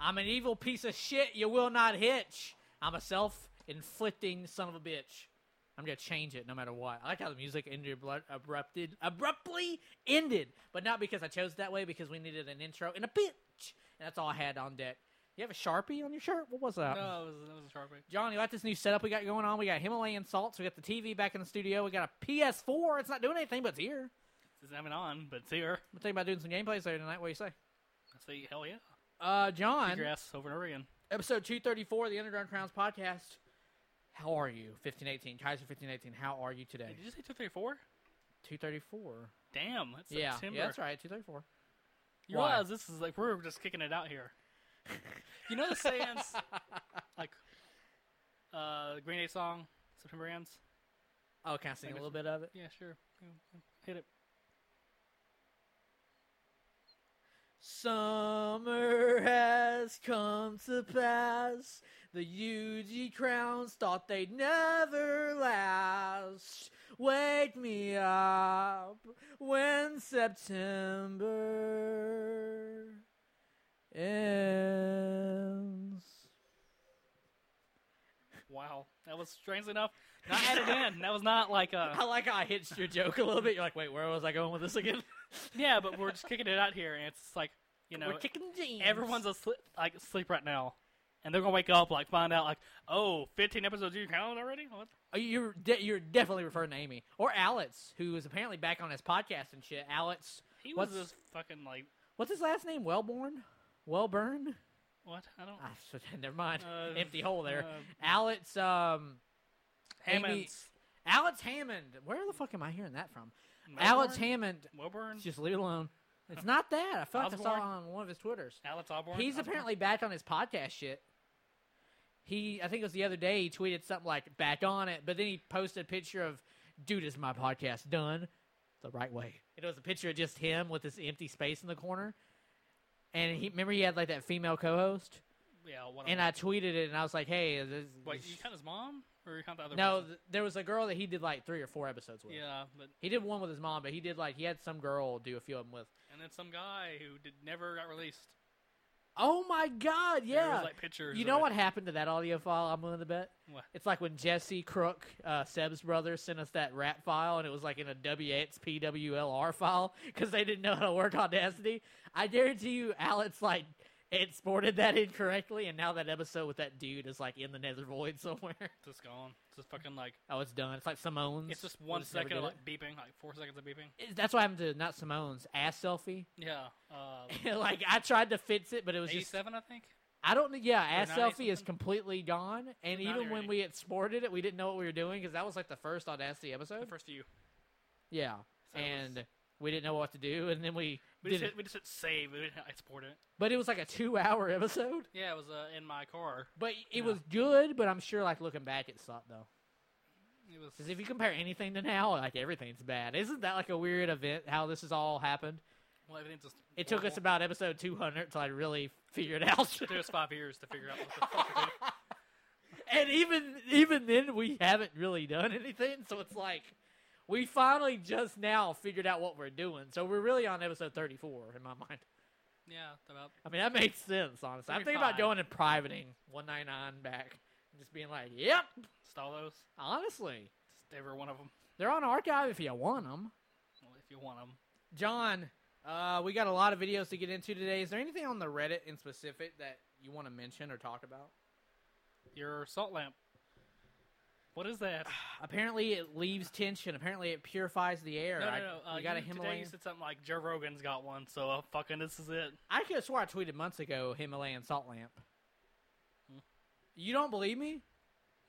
I'm an evil piece of shit. You will not hitch. I'm a self-inflicting son of a bitch. I'm gonna change it no matter what. I like how the music ended abru- abrupted, abruptly ended, but not because I chose it that way. Because we needed an intro and a bitch, and that's all I had on deck. You have a sharpie on your shirt? What was that? No, it was, it was a sharpie. John, you like this new setup we got going on? We got Himalayan salts. We got the TV back in the studio. We got a PS4. It's not doing anything, but it's here. It's not even on, but it's here. I'm thinking about doing some gameplays there tonight. What do you say? I say, hell yeah. Uh, John, your over and over again. episode 234 of the Underground Crowns podcast. How are you? 1518. Kaiser 1518. How are you today? Did you say 234? 234. Damn, that's Yeah, September. yeah, that's right. 234. You Why? realize this is like we're just kicking it out here. you know the sayings like uh the Green Day song September ends. Oh, can I sing a little bit of it? Yeah, sure. Hit it. Summer has come to pass. The UG crowns thought they'd never last. Wake me up when September ends. Wow, that was strangely enough not added in. That was not like a. I like how I hitched your joke a little bit. You're like, wait, where was I going with this again? yeah, but we're just kicking it out here, and it's like you know We're kicking jeans. everyone's asleep, like asleep right now, and they're gonna wake up like find out like oh 15 episodes you counted already. What? Oh, You're de- you're definitely referring to Amy or Alex, who is apparently back on his podcast and shit. Alex, He was What's- fucking like what's his last name? Wellborn, Wellburn. what? I don't. Ah, never mind. Uh, Empty hole there. uh, Alex, um, Amy- Alex Hammond. Where the fuck am I hearing that from? Melbourne? Alex Hammond. Wilburn. Just leave it alone. It's not that. I felt like I saw it on one of his Twitters. Alex Osborne. He's Osborne? apparently back on his podcast shit. He, I think it was the other day, he tweeted something like "back on it," but then he posted a picture of, "Dude, is my podcast done?" The right way. It was a picture of just him with this empty space in the corner, and he remember he had like that female co-host, Yeah. One and I tweeted it, and I was like, "Hey, is this. Wait, you count his mom or the other? no, person? th- there was a girl that he did like three or four episodes with. Yeah, but He did one with his mom, but he did like he had some girl do a few of them with. and then some guy who did never got released. Oh my god, yeah! was, like pictures. You of know it. what happened to that audio file? I'm willing to bet. What? It's like when Jesse Crook, uh, Seb's brother, sent us that rap file, and it was like in a WXPWLR file because they didn't know how to work on Audacity. I guarantee you, Alex like exported that incorrectly, and now that episode with that dude is like in the nether void somewhere. It's just gone. It's just fucking like Oh, it's done. It's like Simone's. it's just one never second of did like beeping, like four seconds of beeping. it. That's what happened to not Simone's ass selfie. Yeah. Uh, like I tried to fix it, but it was just Eighty-seven, I think. I don't know. Yeah, ass 90 selfie is something? completely gone. And even when already. we exported it, we didn't know what we were doing because that was like the first Audacity episode. The first few. Yeah, So it was- and we didn't know what to do, and then we, We did just, it. hit, we just hit save. We didn't export it. But it was like a two-hour episode. Yeah, it was uh, in my car. But it Yeah. was good. But I'm sure, like looking back, it sucked though. It was. Because if you compare anything to now, like everything's bad. Isn't that like a weird event? How this has all happened? well, everything's just. It took us about episode 200 till I really figured it out. It took us five years to figure out what the fuck and even even then we haven't really done anything so it's like we finally just now figured out what we're doing so we're really on episode 34 in my mind Yeah, about. i mean that makes sense honestly i'm thinking about going and privating 199 back and just being like yep Stall those. honestly Just every one of them. they're on archive if you want them Well, if you want them. john uh, we got a lot of videos to get into today is there anything on the reddit in specific that you want to mention or talk about Your salt lamp. What is that? apparently it leaves tension apparently it purifies the air No, no, I- Uh, got a you, Today himalayan you said something like Joe Rogan's got one, so uh, fucking this is it. I could have swore I tweeted months ago Himalayan salt lamp. Hmm. You don't believe me?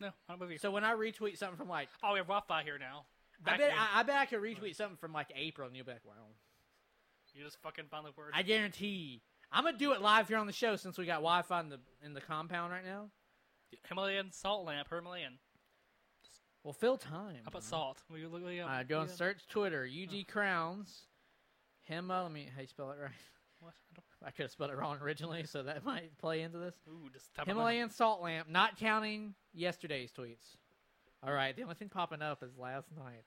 No, I don't believe you. So when I retweet something from like, oh, we have Wi-Fi here now. I bet. I, I bet I could retweet something from like April, and you'll be like, "Wow." you just fucking find the words. I guarantee. I'm gonna do it live here on the show since we got Wi-Fi in the in the compound right now. Himalayan salt lamp, Himalayan. Well, fill time. How about salt? Will you look it up? Uh, go and Yeah. search Twitter. UG Crowns. Hima. Let me. How you spell it right? What? I don't- I could have spelled it wrong originally, so that might play into this. Ooh, just type it in. Himalayan salt lamp, not counting yesterday's tweets. All right, the only thing popping up is last night.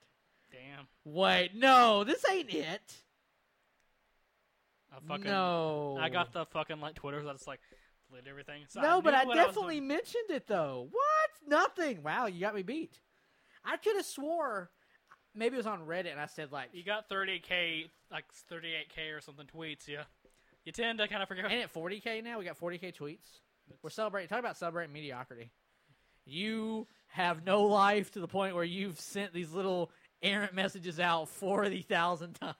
Damn. Wait, no, this ain't it. I fucking. no, I got the fucking like Twitters. I was like, deleted everything. So no, but knew I what was definitely doing. mentioned it though. What? Nothing. Wow, you got me beat. I could have swore maybe it was on Reddit and I said like You got 30k, like 38k or something tweets. Yeah, you tend to kind of forget. ain't at 40k now? We got 40k tweets. We're celebrating. Talk about celebrating mediocrity. You have no life to the point where you've sent these little errant messages out forty thousand times.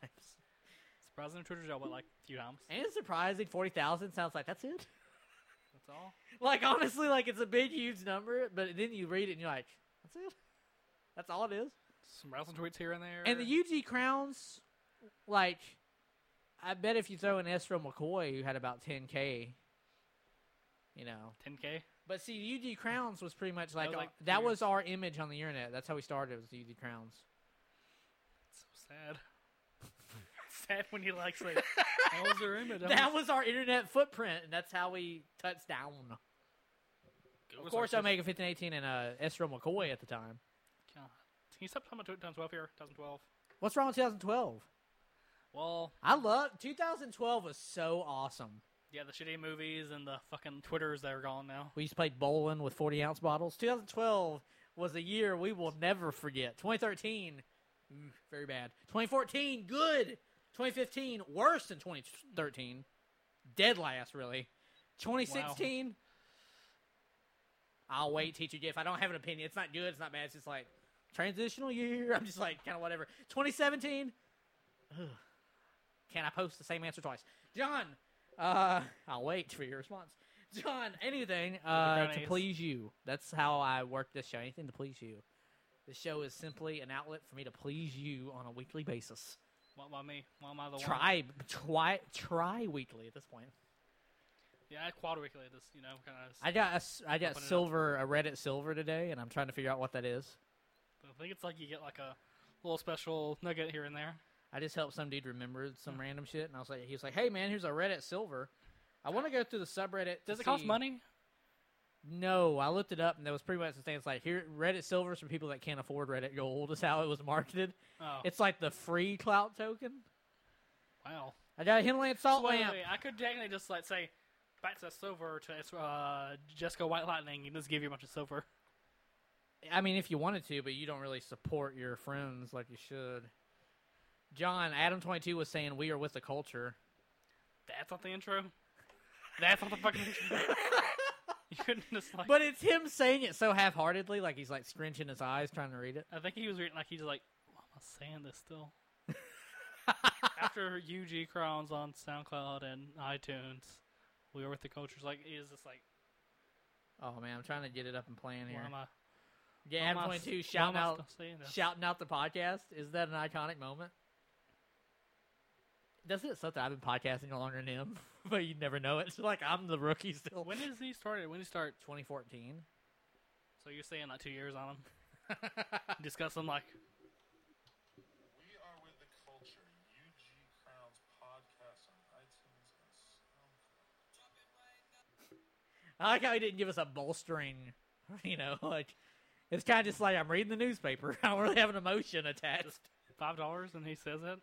Surprisingly, Twitter jail, what like a few times. And it's surprising, forty thousand sounds like that's it. That's all. Like honestly, like it's a big, huge number, but then you read it and you're like, that's it. That's all it is. Some wrestling tweets here and there. And the UG crowns, like, I bet if you throw in Estro McCoy, who had about ten k, you know. 10k. But see, UG crowns was pretty much like was uh, like that was our image on the internet. That's how we started. Was UG crowns. So sad. sad when you like say, "That was their image." That was our internet footprint, and that's how we touched down. Of course, Omega fifteen eighteen and uh, Estro McCoy at the time. You stop talking about 2012 here? 2012. What's wrong with 2012? Well, I love 2012 was so awesome. yeah, the shitty movies and the fucking Twitters that are gone now. We used to play bowling with 40 ounce bottles. 2012 was a year we will never forget. 2013, ooh, mm, very bad. 2014, good. 2015, worse than 2013. Dead last, really. 2016, I'll wait, teacher Jeff. I don't have an opinion. It's not good. It's not bad. It's just like transitional year. I'm just like kind of whatever. 2017, ugh. can I post the same answer twice? John, uh, I'll wait for your response. John, anything uh, to please you. That's how I work this show. Anything to please you. This show is simply an outlet for me to please you on a weekly basis. Why, why me? Why am I the one? Try, try, try weekly at this point. Yeah, I quad weekly. This, you know, kind of. I got a I got Open it up. silver, a Reddit silver today, and I'm trying to figure out what that is. I think it's like you get like a little special nugget here and there. I just helped some dude remember some random shit, and I was like, he was like, "Hey man, here's a Reddit silver." I want to go through the subreddit. Does it cost money? No, I looked it up, and there was pretty much the thing. It's like here, Reddit silvers for people that can't afford Reddit Gold is how it was marketed. Oh, It's like the free clout token. wow. I got a Himalayan salt So wait, lamp. wait, I could technically just like say back to silver to uh, Jessica White Lightning and just give you a bunch of silver. I mean, if you wanted to, but you don't really support your friends like you should. John Adam twenty two was saying we are with the culture. That's not the intro. That's not the fucking intro. you couldn't just like. But it's him saying it so half heartedly, like he's like scrunching his eyes trying to read it. I think he was reading like he's like, why am I saying this still? After UG Crowns on SoundCloud and iTunes, we are with the cultures. Like, he is just like, Oh man, I'm trying to get it up and playing here. why am I? Yeah, why am Adam twenty two shouting out still saying this? shouting out the podcast. Is that an iconic moment? Doesn't it suck that I've been podcasting longer than him, but you never know it? It's like I'm the rookie still. When did he start? When did he start? 2014. So you're saying like two years on him? Discuss him like, We are with the culture. UG Crowns podcast on iTunes and SoundCloud. I like how he didn't give us a bolstering, you know, like it's kind of just like I'm reading the newspaper. I don't really have an emotion attached. five dollars and he says it.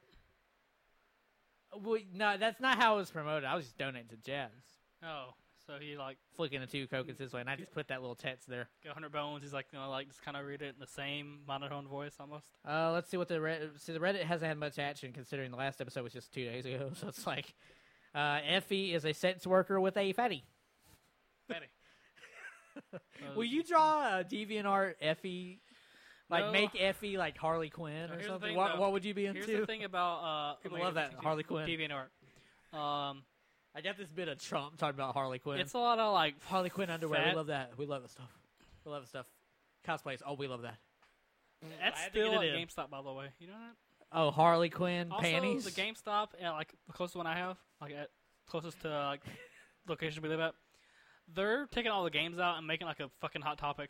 Well, no, that's not how it was promoted. I was just donating to Jazz, Oh, so he like flicking the two cokes his way, and I just put that little text there. got hundred bones. He's like, you know, like just kind of read it in the same monotone voice almost. Uh, let's see what the Reddit. See, the Reddit hasn't had much action considering the last episode was just two days ago. So it's like, uh, Effie is a sex worker with a fatty. Betty. Uh, Will you draw a DeviantArt Effie? Like No. make Effie like Harley Quinn or here's the something. thing, what, though. what would you be into? Here's into? the thing about uh, People love that Harley Quinn. DeviantArt. Um, I got this bit of Trump talking about Harley Quinn. it's a lot of like Harley Quinn underwear. fat- We love that. We love that stuff. We love that stuff. Cosplays. Oh, we love that. That's I had to get still it at in. GameStop, by the way. You know that? Oh, Harley Quinn Also, panties. the GameStop, at, like the closest one I have, like at closest to like location we live at, they're taking all the games out and making like a fucking hot topic.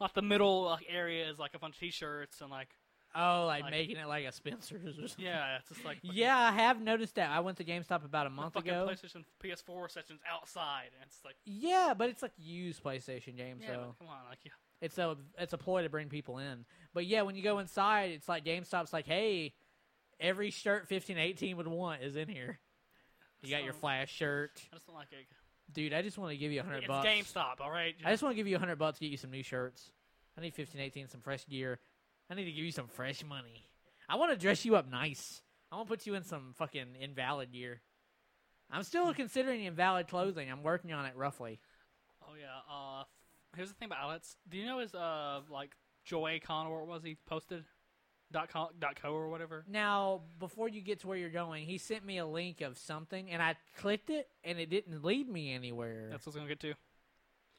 Like the middle like area is like a bunch of T-shirts and like oh, like, like- making it like a Spencer's or something. yeah, it's just like Yeah, I have noticed that. I went to GameStop about a month fucking ago. PlayStation PS4 sections outside, and it's like Yeah, but it's like used PlayStation games, yeah, so come on, like yeah, it's a it's a ploy to bring people in. But yeah, when you go inside, it's like GameStop's like, hey, every shirt fifteen eighteen would want is in here. You got your Flash shirt, I just don't like it. Dude. I just want to give you a hundred It's bucks. GameStop, all right. I just want to give you a hundred bucks to get you some new shirts. I need fifteen, eighteen, some fresh gear. I need to give you some fresh money. I want to dress you up nice. I want to put you in some fucking invalid gear. I'm still considering invalid clothing. I'm working on it roughly. Oh yeah. Uh, here's the thing about Alex. Do you know his uh like Joey Con or what was he posted? Dot com, dot co or whatever. Now, before you get to where you're going, he sent me a link of something, and I clicked it, and it didn't lead me anywhere. That's what I was gonna get to.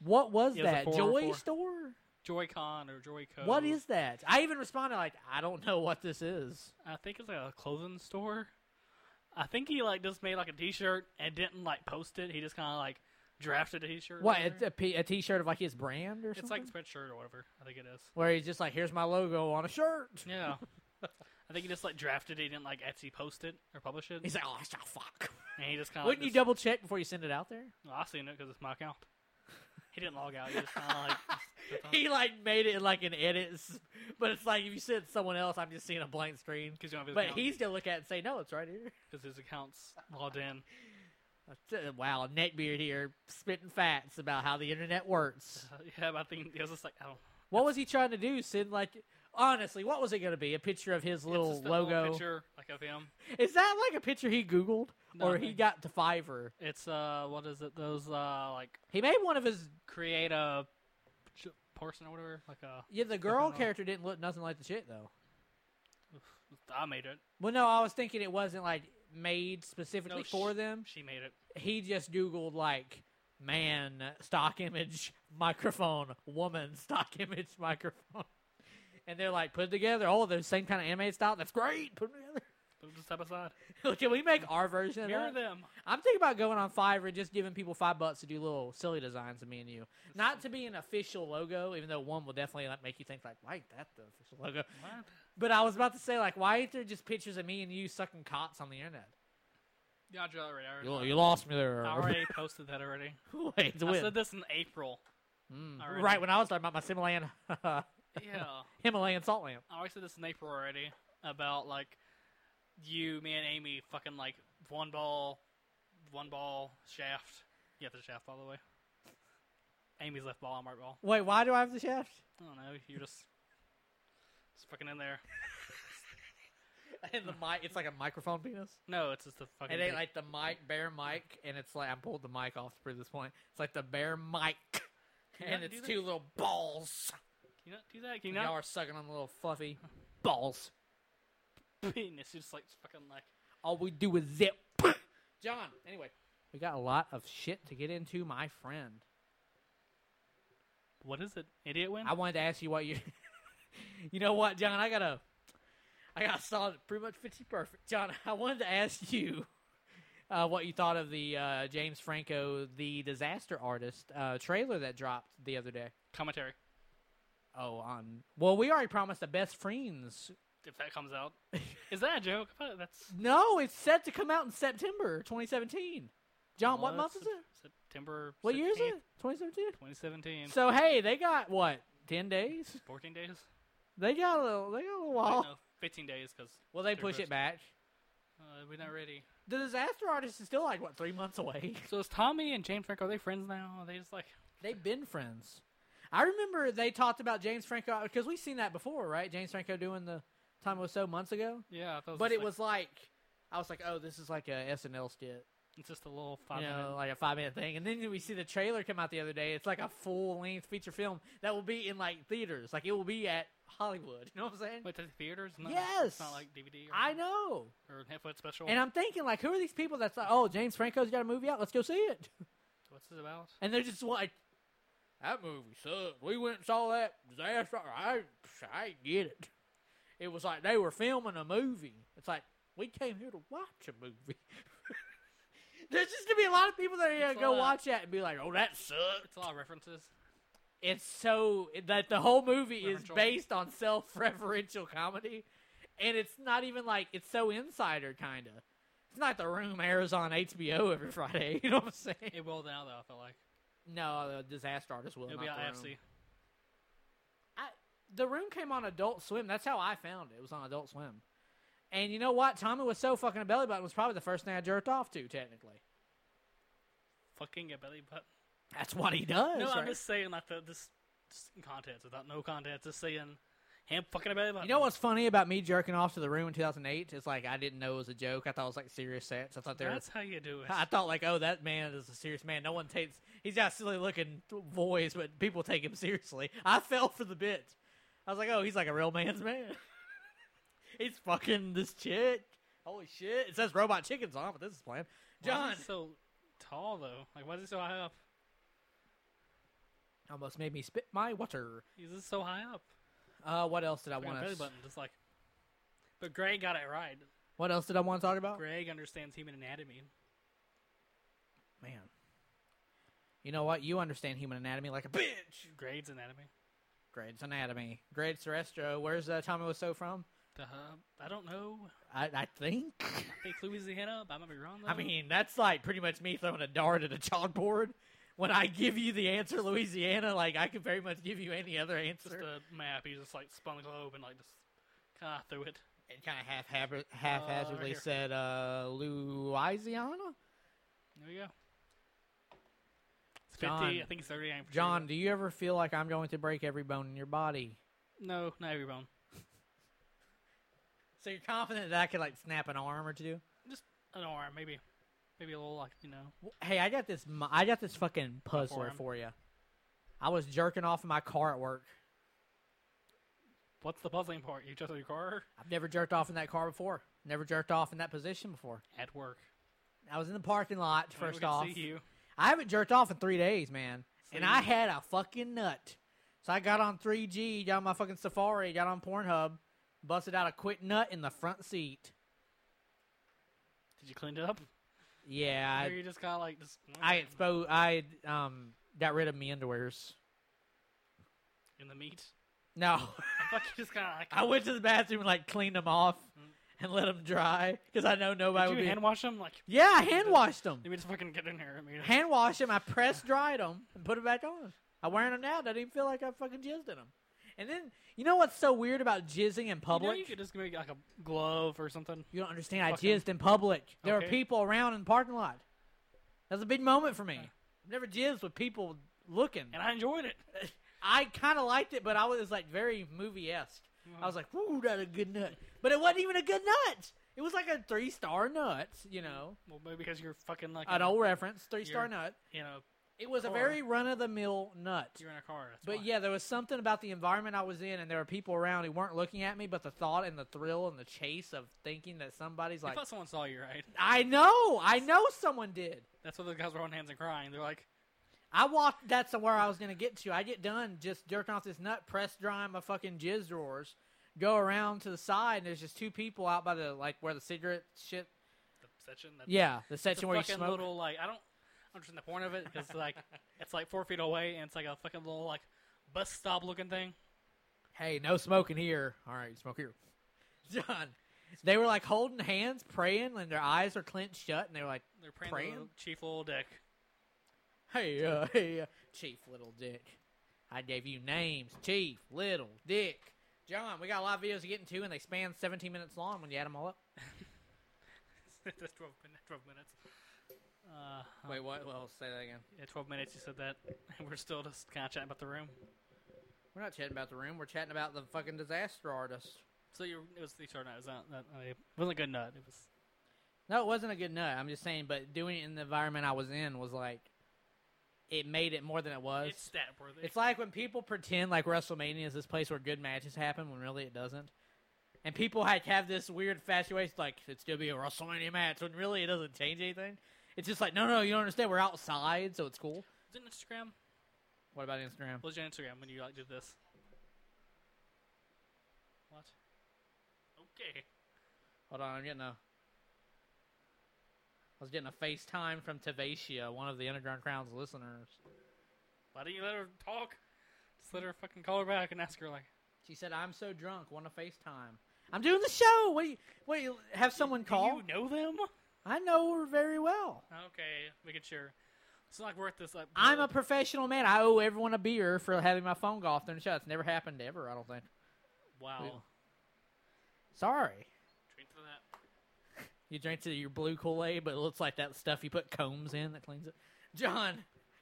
what was It was a that? 404. Joy Store? Joy Con or Joy Co. What is that? I even responded like, I don't know what this is. I think it's like a clothing store. I think he like just made like a T-shirt and didn't like post it. He just kind of like drafted a T-shirt. What? a, p- a T-shirt of like his brand or something? It's something? like spreadshirt or whatever. I think it is. where he's just like, here's my logo on a shirt. Yeah. I think he just like drafted it. He didn't like Etsy post it or publish it. He's like, oh, shit, fuck. and he just kind of Wouldn't you double check before you send it out there? Well, I seen it because it's my account. He didn't log out. He just kind of like. He like made it in like an edit, but it's like if you send someone else, I'm just seeing a blank screen. Because you don't have his But account. he's gonna look at it and say, no, it's right here. because his account's logged in. Uh, Wow, Neckbeard here spitting facts about how the internet works. Uh, yeah, but I think he was just like, oh. What was he trying to do? Send like, honestly, what was it going to be? A picture of his little logo? picture like of him. Is that like a picture he Googled, No, or he got to Fiverr? It's uh, what is it? Those uh, like He made one of his. create a person or whatever. Like a Yeah, the girl know. character didn't look nothing like the shit though. I made it. Well, no, I was thinking it wasn't like made specifically No, for them. She made it. He just Googled like man stock image microphone, woman stock image microphone, and they're like put together. Oh, they're the same kind of animated style. That's great. Put them together. Put them side by side. Can we make our version of Mirror them. I'm thinking about going on Fiverr and just giving people five bucks to do little silly designs of me and you. Not to be an official logo, even though one will definitely like make you think like, why ain't that the official logo? What? But I was about to say like, why ain't there just pictures of me and you sucking cots on the internet? Yeah, I already. I already, You, you lost me there. I already posted that already. Wait, it's a I win. said this in April. Mm. already. Right when I was talking about my Himalayan Yeah. Himalayan salt lamp. I already said this in April already about like you, me, and Amy fucking like one ball, one ball shaft. You have the shaft, by the way. Amy's left ball, I'm right ball. Wait, why do I have the shaft? I don't know. You're just, just fucking in there. And the mic, it's like a microphone penis. No, it's just the fucking. It ain't like the mic, bare mic, and it's like I pulled the mic off to prove this point. It's like the bare mic, you and not it's two little balls. Can you not do that? Can you Y'all not? are sucking on the little fluffy balls. Penis. Just like fucking like. All we do is zip. John, anyway, we got a lot of shit to get into, my friend. What is it? Idiot win? I wanted to ask you what you. you know what, John? I got a. I got solid, pretty much fifty perfect. John, I wanted to ask you uh, what you thought of the uh, James Franco, the Disaster Artist uh, trailer that dropped the other day. Commentary. Oh, on. Well, we already promised the best friends. If that comes out, is that a joke? That's. No, it's set to come out in September 2017. John, what month is it? September. What year is it? 2017. 2017. So hey, they got what? Ten days? 14 days. They got a little. They got a little while. no, 15 days because Well, they push it back. uh, we're not ready. The disaster artist is still like what three months away. So is Tommy and James Franco? Are they friends now? Are they just like? They've been friends. I remember they talked about James Franco because we've seen that before, right? James Franco doing the time was so months ago, Yeah, I thought but it like- was like I was like, oh, this is like a SNL skit, It's just a little five you know, minute. like a five minute thing. And then we see the trailer come out the other day. It's like a full length feature film that will be in like theaters, like it will be at Hollywood. You know what I'm saying? Wait, the theaters? No, Yes. it's not like DVD. Or I know. Or Netflix special. And I'm thinking, like, who are these people that's like, oh, James Franco's got a movie out, let's go see it. What's it about? And they're just like, that movie sucked. We went and saw that disaster. I, I get it. It was like they were filming a movie. It's like, we came here to watch a movie. There's just going to be a lot of people that are gonna go watch that and be like, oh, that sucked. It's a lot of references. It's so, that the whole movie is based on self referential comedy. And it's not even like, it's so insider, kind of. It's not the room airs on HBO every Friday. You know what I'm saying? It will now though. I feel like No, the disaster artist will. it'll not be on the room. I, the room came on Adult Swim. That's how I found it. It was on Adult Swim. And you know what? Tommy was so fucking a belly button was probably the first thing I jerked off to, technically. Fucking a belly button. That's what he does. No, I'm just saying like the this just in context without no context, just saying him fucking a belly. You know what's funny about me jerking off to the room in 2008? It's like I didn't know it was a joke. I thought it was like serious sex. I thought they were. That's how you do it. I thought like, oh, that man is a serious man. No one takes. He's got a silly looking voice, but people take him seriously. I fell for the bit. I was like, oh, he's like a real man's man. he's fucking this chick. Holy shit! It says robot chickens on, but this is playing. John is he so tall though? Like, why is he so high up? Almost made me spit my water. He's just so high up. Uh, what else did I want belly to? button, just like. But Greg got it right. What else did I want to talk about? Greg understands human anatomy. Man, you know what? You understand human anatomy like a bitch. Greg's anatomy. Grades anatomy. Grades terrestro. Where's uh, Tommy Wiseau from? The hub. I don't know. I, I think. I think Louisiana. I might be wrong though. I mean, that's like pretty much me throwing a dart at a chalkboard. When I give you the answer, Louisiana, like I could very much give you any other just answer. a map. He just like spun the globe and like just kind of threw it. and kind of half haphazardly here. said uh, Louisiana. There we go. It's John. 50. I think it's 39. for John, sure. do you ever feel like I'm going to break every bone in your body? No, not every bone. So you're confident that I could like snap an arm or two? Just an arm, maybe. Maybe a little like you know. Hey, I got this. I got this fucking puzzler for you. I was jerking off in my car at work. What's the puzzling part? You just in your car I've never jerked off in that car before. Never jerked off in that position before. at work. I was in the parking lot I mean, we first off. See you. I haven't jerked off in three days, man. And See? I had a fucking nut. So I got on 3G, got on my fucking Safari, got on Pornhub, busted out a quick nut in the front seat. Did you clean it up? Yeah, or I, you just kind of like just. I exposed. I um got rid of my underwears. in the meat. No, I thought you just kind of like. I went to the bathroom and like cleaned them off and let them dry because I know nobody Did would you be. hand wash them? Like, yeah, I hand washed them. let me just fucking get in here. I mean, Hand washed them. I press dried them and put it back on. I'm wearing them now. Doesn't even feel like I fucking jizzed in them. And then you know what's so weird about jizzing in You, know, public? you could just make like a glove or something. You don't understand. I Fucking- jizzed in public. There were Okay. people around in the parking lot. That was a big moment for me. I've never jizzed with people looking. And I enjoyed it. I kind of liked it, but I was like very movie esque. Uh-huh. I was like, "Whoo, that's a good nut," but it wasn't even a good nut. It was like a three star nut. You know, Well, maybe because you're fucking like. an a- old reference, three star You're- nut. You know, It was a very run of the mill nut. you're in a car. That's But why. yeah, there was something about the environment I was in, and there were people around who weren't looking at me, but the thought and the thrill and the chase of thinking that somebody's like, I thought someone saw you, right? I know, I know someone did. That's what the guys were on hands and crying. They're like, I walked. That's the where I was gonna get to. I get done just jerking off this nut, press drying my fucking jizz drawers, go around to the side, and there's just two people out by the like where the cigarette shit. the section. Yeah, the section where you fucking smoke. little like I don't understand the point of it because like it's like four feet away and it's like a fucking little like bus stop looking thing. Hey, no smoking here. All right, you smoke here, John. They were like holding hands, praying, and their eyes are clenched shut, and they were like, They're praying, Praying? little chief little dick. "Hey, uh, hey, uh, Chief Little Dick, I gave you names, Chief Little Dick." John, we got a lot of videos to get into, and they span 17 minutes long when you add them all up. That's 12, 12 minutes. Uh, Wait, what? Well, say that again. yeah, 12 minutes. You said that, and we're still just kind of chatting about the room. We're not chatting about the room. We're chatting about the fucking disaster artist. So you it was the short night. It was not that uh, it wasn't a good nut. It was No, it wasn't a good nut. I'm just saying, but doing it in the environment I was in was like, it made it more than it was. it's stat worthy. It's like when people pretend like WrestleMania is this place where good matches happen when really it doesn't. And people like have this weird infatuation like it's gonna be a WrestleMania match when really it doesn't change anything. It's just like no, no, you don't understand. We're outside, so it's cool. was it Instagram? What about Instagram? What was your Instagram when you like did this? What? Okay. Hold on, I'm getting a. I was getting a FaceTime from Tavacia, one of the Underground Crown's listeners. Why didn't you let her talk? Just let her fucking call her back and ask her like, She said, "I'm so drunk, want to FaceTime." I'm doing the show. What? Do you, what? do You have someone Do call? you know them? I know her very well. Okay, making sure. It's not worth this. Like, I'm a professional man. I owe everyone a beer for having my phone go off during the show. It's never happened ever. I don't think. wow. Sorry. Drink to that. You drink to your blue Kool Aid, but it looks like that stuff you put combs in that cleans it. John,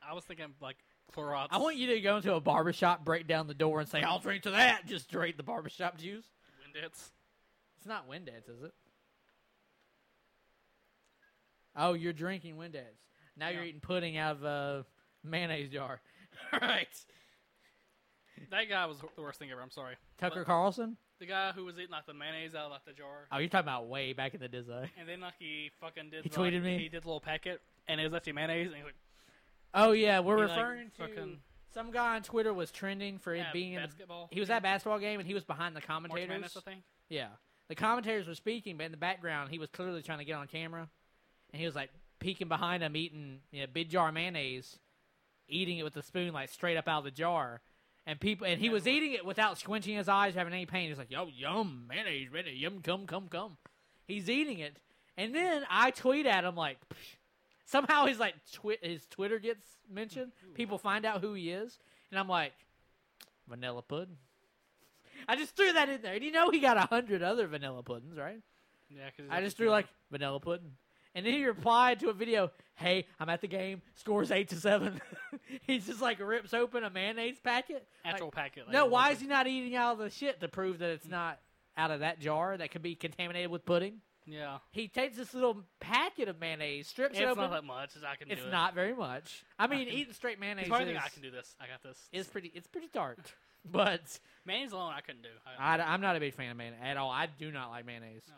I was thinking like Clorox. I want you to go into a barbershop, break down the door, and say, "I'll drink to that." Just drink the barbershop juice. Windits. It's not Windex, is it? Oh, you're drinking Windex. Now you're eating pudding out of a mayonnaise jar. All right. That guy was the worst thing ever. I'm sorry. Tucker But- Carlson? The guy who was eating like the mayonnaise out of like the jar, Oh, you're talking about way back in the Disney. and then like he fucking did. He like, tweeted me? He did a little packet, and it was actually mayonnaise, and he was like, Oh yeah, we're he, like, referring to fucking some guy on Twitter was trending for it yeah, being in the, basketball. he was at a basketball game and he was behind the commentators. Think. Yeah, the commentators were speaking, but in the background he was clearly trying to get on camera, and he was like peeking behind him, eating you know, big jar of mayonnaise, eating it with a spoon like straight up out of the jar. And people, and he was eating it without squinching his eyes, or having any pain. He's like, "Yo, yum, mayonnaise, mayonnaise, yum, come, come, come." He's eating it, and then I tweet at him like, "Psh." somehow he's like twi- his Twitter gets mentioned. People find out who he is, and I'm like, vanilla pudding. I just threw that in there. And you know he got a hundred other vanilla puddings, right? Yeah, because I just threw like vanilla pudding. And then he replied to a video, Hey, I'm at the game, scores eight to seven. He's just like rips open a mayonnaise packet. Like, actual packet. Like, no, why is he not eating out of the shit to prove that it's not out of that jar that could be contaminated with pudding? Yeah, He takes this little packet of mayonnaise, strips it open. it's not that much. as I can it's do it. not very much. I mean, can- eating straight mayonnaise probably is, I can do this. I got this. is pretty. It's pretty tart, but Mayonnaise alone, I couldn't do. I, I, am not a big fan of mayonnaise at all. I do not like mayonnaise. No.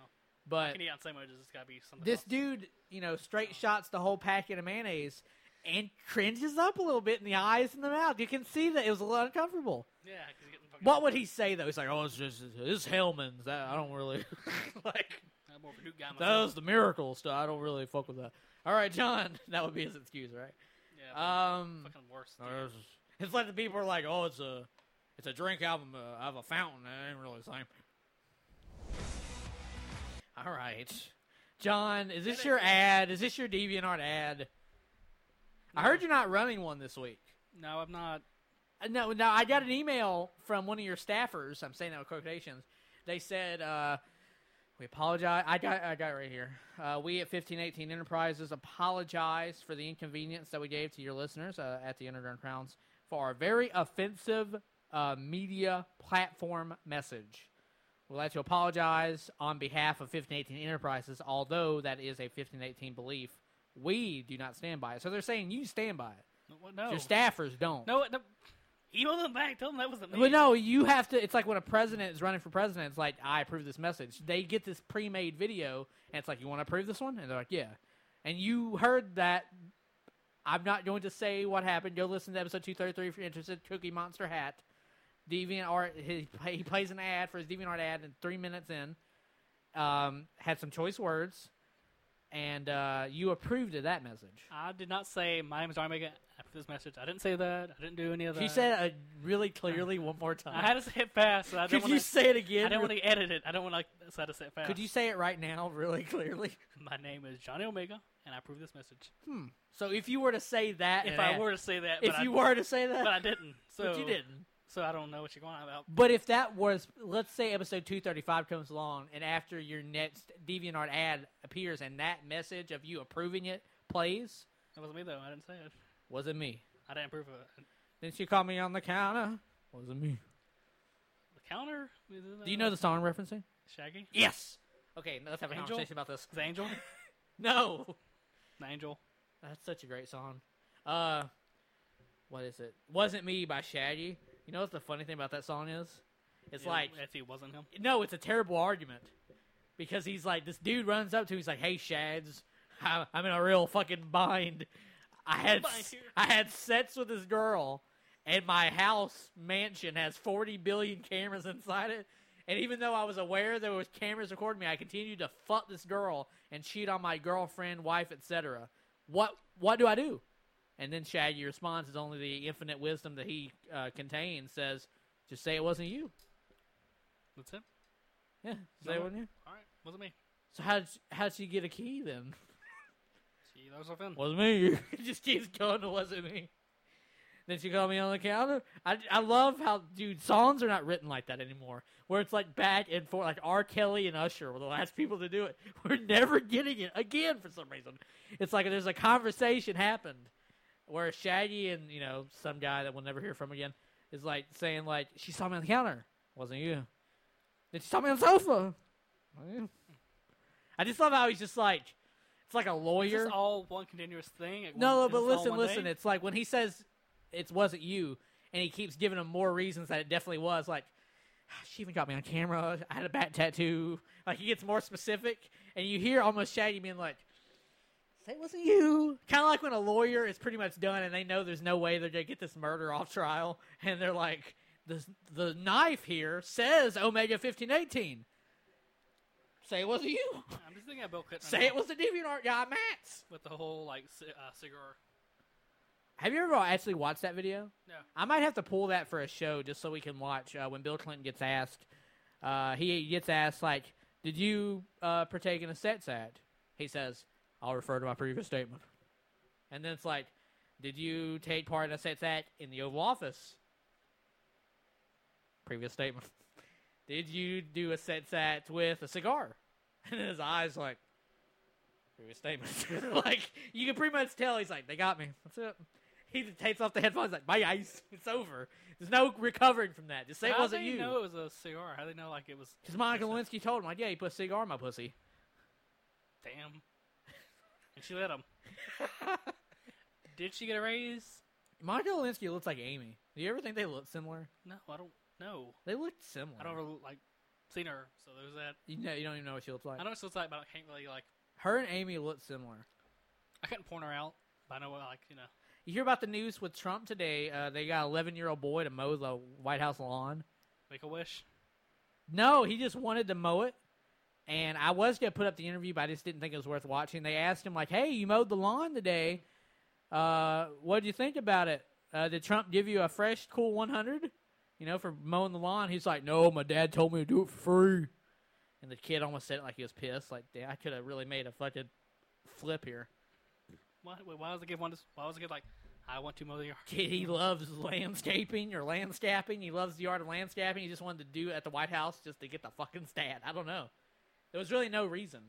I But can eat on sandwiches. It's got to be something. this dude, you know, straight shots the whole packet of mayonnaise and cringes up a little bit in the eyes and the mouth. You can see that it was a little uncomfortable. Yeah, 'cause he's getting fucking. What would he say though? He's like, "Oh, it's just it's Hellmann's. That I don't really like. I'm more of a Duke guy That was the miracle stuff. I don't really fuck with that." All right, John, that would be his excuse, right? Yeah, Um, fucking worse. it's- like the people are like, "Oh, it's a it's a drink album uh, of a fountain." That ain't really the same. All right, John, is this your ad? Is this your DeviantArt ad? I heard you're not running one this week. No, I'm not. Uh, No, no, I got an email from one of your staffers. I'm saying that with quotations. They said, uh, "We apologize." I got, I got it right here. Uh, we at 1518 Enterprises apologize for the inconvenience that we gave to your listeners uh, at the Underground Crowns for our very offensive uh, media platform message. We'd like to apologize on behalf of 1518 Enterprises, although that is a 1518 belief. We do not stand by it. So they're saying you stand by it. No, no. Your staffers don't. no, no. Email them back. Tell them that wasn't me. But no, you have to. It's like when a president is running for president. It's like I approve this message. They get this pre-made video, and it's like, you want to approve this one? And they're like, yeah. And you heard that. I'm not going to say what happened. Go listen to episode 233 if you're interested. Cookie Monster Hat. Deviant Art. He, he plays an ad for his Deviant Art ad, and three minutes in, um, had some choice words, and uh, you approved of that message. I did not say my name is Johnny I After this message, I didn't say that. I didn't do any of that. He said it really clearly one more time. I had to say it fast. So I Could didn't you want say it again? I didn't want to edit it. I don't want to. Like, so I had to say it fast. Could you say it right now, really clearly? My name is Johnny Omega, and I approve this message. Hmm. So if you were to say that, If and I add- were to say that, if but you I, were to say that, but I didn't. So but you didn't. So I don't know what you're going on about. But if that was, let's say, episode two thirty five comes along, and after your next DeviantArt ad appears, and that message of you approving it plays, It wasn't me though. I didn't say it. was it me? I didn't approve of it. Then she called me on the counter. Was it me? The counter. Do you know the song I'm referencing? Shaggy? Yes. Okay, now let's have a Angel? conversation about this. The angel. No, The angel. that's such a great song. Uh, what is it? Wasn't me by Shaggy. You know what the funny thing about that song is? It's Yeah, like If he wasn't him. No, it's a terrible argument because he's like this dude runs up to him. He's like, "Hey, Shads, I- I'm in a real fucking bind. I had Bind s- here." I had sex with this girl, and my house mansion has 40 billion cameras inside it. And even though I was aware there was cameras recording me, I continued to fuck this girl and cheat on my girlfriend, wife, etc. What what do I do?" And then Shaggy responds, "Is only the infinite wisdom that he uh, contains says." Just say it wasn't you. That's it. Yeah, say No. it wasn't you. All right. Wasn't me. So how would how'd she get a key then? Was so fun. Wasn't me. it just keeps going. It wasn't me. Then she called me on the counter. I, I love how, dude, songs are not written like that anymore. Where it's like back and forth, like R. Kelly and Usher were the last people to do it. We're never getting it again for some reason. It's like there's a conversation happened where Shaggy and, you know, some guy that we'll never hear from again is like saying, like, she saw me on the counter. Wasn't you. Then she saw me on the sofa. I just love how he's just like, it's like a lawyer. this all one continuous thing? No, no, but listen, listen. day? It's like when he says it wasn't you, and he keeps giving him more reasons that it definitely was. Like ah, she even got me on camera. I had a bat tattoo. Like he gets more specific, and you hear almost Shaggy being like, "Say it wasn't you." Kind of like when a lawyer is pretty much done, and they know there's no way they're gonna get this murder off trial, and they're like, "the the knife here says Omega fifteen eighteen. Say it wasn't you. I'm just thinking of Bill Clinton. Say it was the DeviantArt guy, Max." with the whole like ci- uh, cigar. Have you ever actually watched that video? No. I might have to pull that for a show just so we can watch uh, when Bill Clinton gets asked. Uh, he gets asked like, "Did you uh, partake in a sex act?" He says, "I'll refer to my previous statement." And then it's like, "Did you take part in a sex act in the Oval Office?" Previous statement. Did you do a sex act with a cigar? And his eyes like, previous statement. like you can pretty much tell he's like, "They got me. That's it." He takes off the headphones like, "My ice, it's over. There's no recovering from that. Just say it wasn't they you." know it was a cigar? How do they know like it was? Because Monica Lewinsky told him, like, "Yeah, he put a cigar in my pussy." Damn. And she let him. Did she get a raise? Monica Lewinsky looks like Amy. Do you ever think they look similar? No, I don't know. They look similar. I don't really like seen her, so there's that. You know, you don't even know what she looks like. I know what she looks like, but I can't really like. Her and Amy look similar. I couldn't point her out, but I know what like you know. You hear about the news with Trump today? Uh, they got an 11 year old boy to mow the White House lawn. Make a wish. No, he just wanted to mow it. And I was gonna put up the interview, but I just didn't think it was worth watching. They asked him like, "Hey, you mowed the lawn today. Uh, what do you think about it? Uh, did Trump give you a fresh, cool 100? You know, for mowing the lawn?" He's like, "No, my dad told me to do it for free." And the kid almost said it like he was pissed. Like, "Damn, I could have really made a fucking flip here. Why? Why was the kid one? Why was the kid like? I want to mow the yard. Kid, he loves landscaping or landscaping. He loves the art of landscaping. He just wanted to do it at the White House just to get the fucking stat. I don't know. There was really no reason.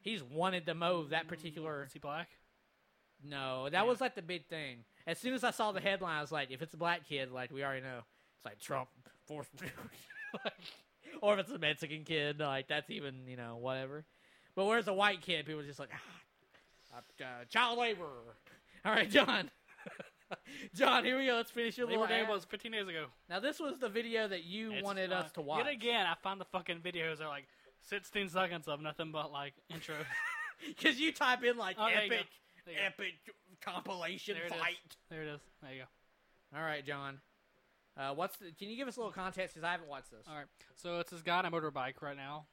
He just wanted to mow that particular. Is he black? No, that was like the big thing. As soon as I saw the headline, I was like, if it's a black kid, like we already know, it's like Trump forced. like, or if it's a Mexican kid, like that's even you know whatever. But where's a white kid? People are just like, ah, uh, child labor. All right, John. John, here we go. Let's finish your little Day ad. was 15 days ago. Now this was the video that you It's, wanted uh, us to watch. Yet again, I found the fucking videos are like 16 seconds of nothing but like intro. because you type in like Oh, there you go. epic, There you go. epic compilation There it is. fight. There it is. There you go. All right, John. Uh, what's the, can you give us a little context because I haven't watched this. All right. So it's this guy on a motorbike right now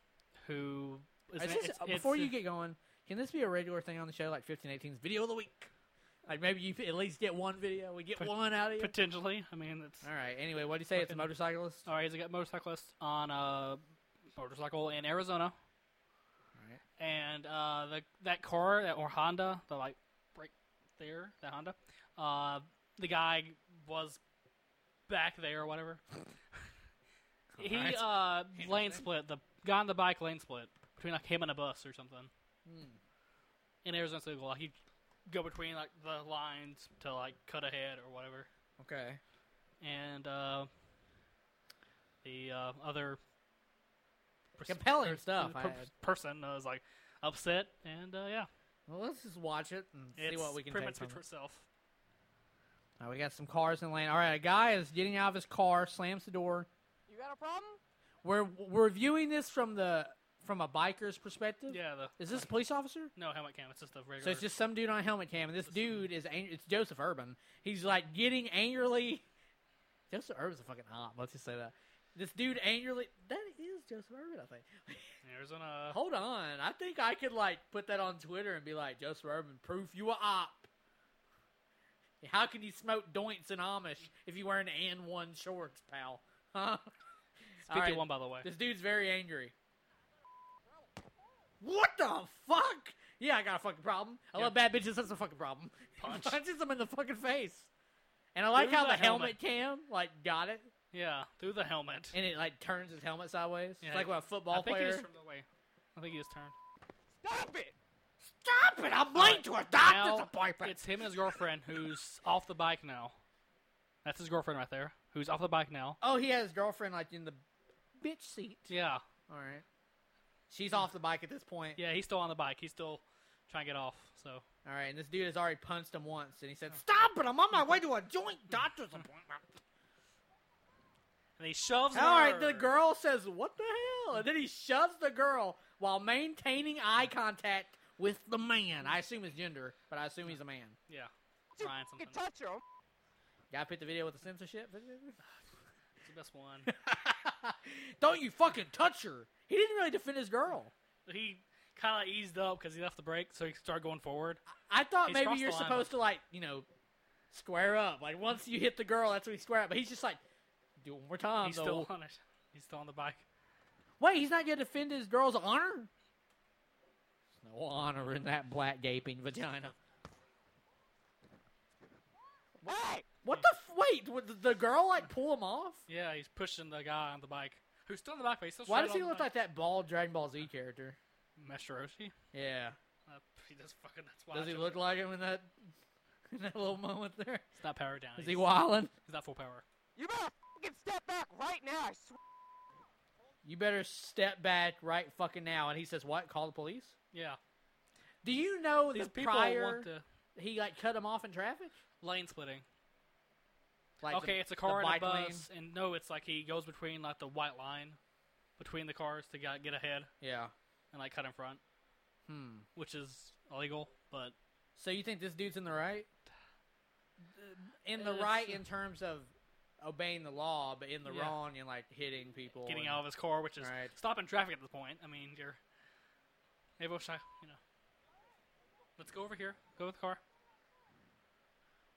who is Is this- uh, before you get going, can this be a regular thing on the show, like 1518's video of the week? Like maybe you at least get one video. We get Pot- one out of you. potentially. I mean, it's All right. Anyway, what do you say? It's a Fucking- motorcyclist. all right. He's a motorcyclist on a motorcycle in Arizona, right. and uh, the that car that or Honda, the like right there, that Honda. Uh, the guy was back there or whatever. he Alright. uh, lane split. The guy on the bike lane split between like him and a bus or something. Hmm. In Arizona, so like he go between like the lines to like cut ahead or whatever. Okay. and uh, the uh, other pers- Compelling pers- stuff, per- I- person uh, was like upset, and uh, yeah, Well, let's just watch it and see what we can pretty take much from speaks for it. itself. All right, we got some cars in the lane. All right, a guy is getting out of his car, slams the door. You got a problem? We're we're viewing this from the from a biker's perspective. Yeah, the Is this a police officer? no helmet cam. It's just a regular. So it's just some dude on a helmet cam, and this dude is ang- it's Joseph Urban. He's like getting angrily. Joseph Urban's a fucking hot. Let's just say that. This dude angrily. That is Joseph Urban, I think. Arizona. Hold on, I think I could like put that on Twitter and be like, Joseph Urban, proof you a op. How can you smoke doints in Amish if you wearing N one shorts, pal? Huh? All right, Fifty-one, by the way. This dude's very angry. What the fuck? Yeah, I got a fucking problem. I Yeah. love bad bitches. That's a fucking problem. Punch. Punches them in the fucking face. And I like how the, the helmet cam like got it, Yeah, through the helmet. and it like turns his helmet sideways. Yeah, it's like when a I football think he player. just turned away. I think he just turned. Stop it! Stop it! I'm late to a doctor's Now, appointment. It's him and his girlfriend who's off the bike now. That's his girlfriend right there, who's off the bike now. Oh, he has his girlfriend like in the bitch seat. Yeah, All right. She's off the bike at this point. yeah, he's still on the bike. He's still trying to get off. So All right, and this dude has already punched him once, and he said, "Stop it! I'm on my way to a joint doctor's appointment." And he shoves. All right, her. All right, the girl says, "What the hell?" And then he shoves the girl while maintaining eye contact with the man. I assume his gender, but I assume he's a man. Yeah, You Ryan fucking something. touch him. Gotta pick the video with the censorship. It's the best one. Don't you fucking touch her! He didn't really defend his girl. he kind of eased up because he left the brake, so he started going forward. I thought He's maybe you're the line, supposed to like, you know, square up. Like once you hit the girl, that's when you square up. But he's just like, do it one more time. he's though. still on it. He's still on the bike. Wait, he's not gonna defend his girl's honor? There's no honor in that black gaping vagina. Wait! What the? F- wait, would the- the girl like pull him off? Yeah, he's pushing the guy on the bike who's still on the bike, but he's still. Why does he look the like that bald Dragon Ball Z character? bike. Master Roshi? Yeah. Uh, he does fucking. That's why. Does he look like him in that in that little moment there? He's not powered down. Is he he's, wilding? he's not full power. You better fucking step back right now, I swear. You better step back right fucking now. And he says, "What? Call the police." Yeah, Do you know these the people prior want to he like cut him off in traffic? lane splitting. Like okay, the- it's a car the and a bike bus, lane? and no, it's like he goes between like the white line between the cars to get, get ahead Yeah. and like cut in front, Hmm. which is illegal. But So you think this dude's in the right? In the It's- right in terms of obeying the law, but in the Yeah. wrong and like hitting people. getting and- out of his car, which is Right. stopping traffic at this point. I mean, you're maybe we'll try, you know. Let's go over here. Go with the car.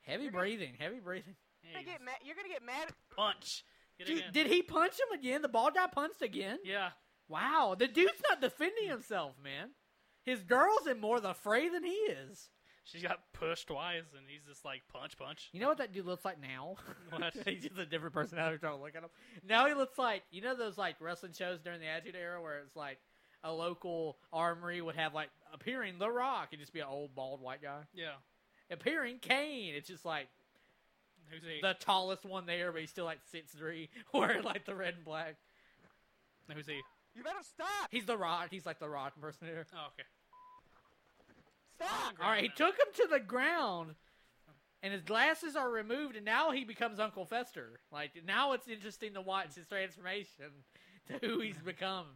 Heavy breathing. Heavy breathing. Hey, You're gonna get mad. You're gonna get mad. punch. Get Dude, again. did he punch him again? The bald guy punched again. yeah, Wow, the dude's not defending himself, man. His girl's in more of the fray than he is. She got pushed twice, and he's just like punch, punch. You know what that dude looks like now? What? He's just a different personality. Trying to look at him. Now he looks like you know those like wrestling shows during the Attitude Era where it's like a local armory would have like appearing The Rock and just be an old bald white guy. Yeah. Appearing Kane, it's just like Who's he? the tallest one there, but he's still like six three, wearing like the red and black. Who's he? You better stop. He's The Rock. He's like the Rock impersonator. Oh, okay. Stop. All right, he took him to the ground, and his glasses are removed, and now he becomes Uncle Fester. Like now, it's interesting to watch his transformation to who he's become.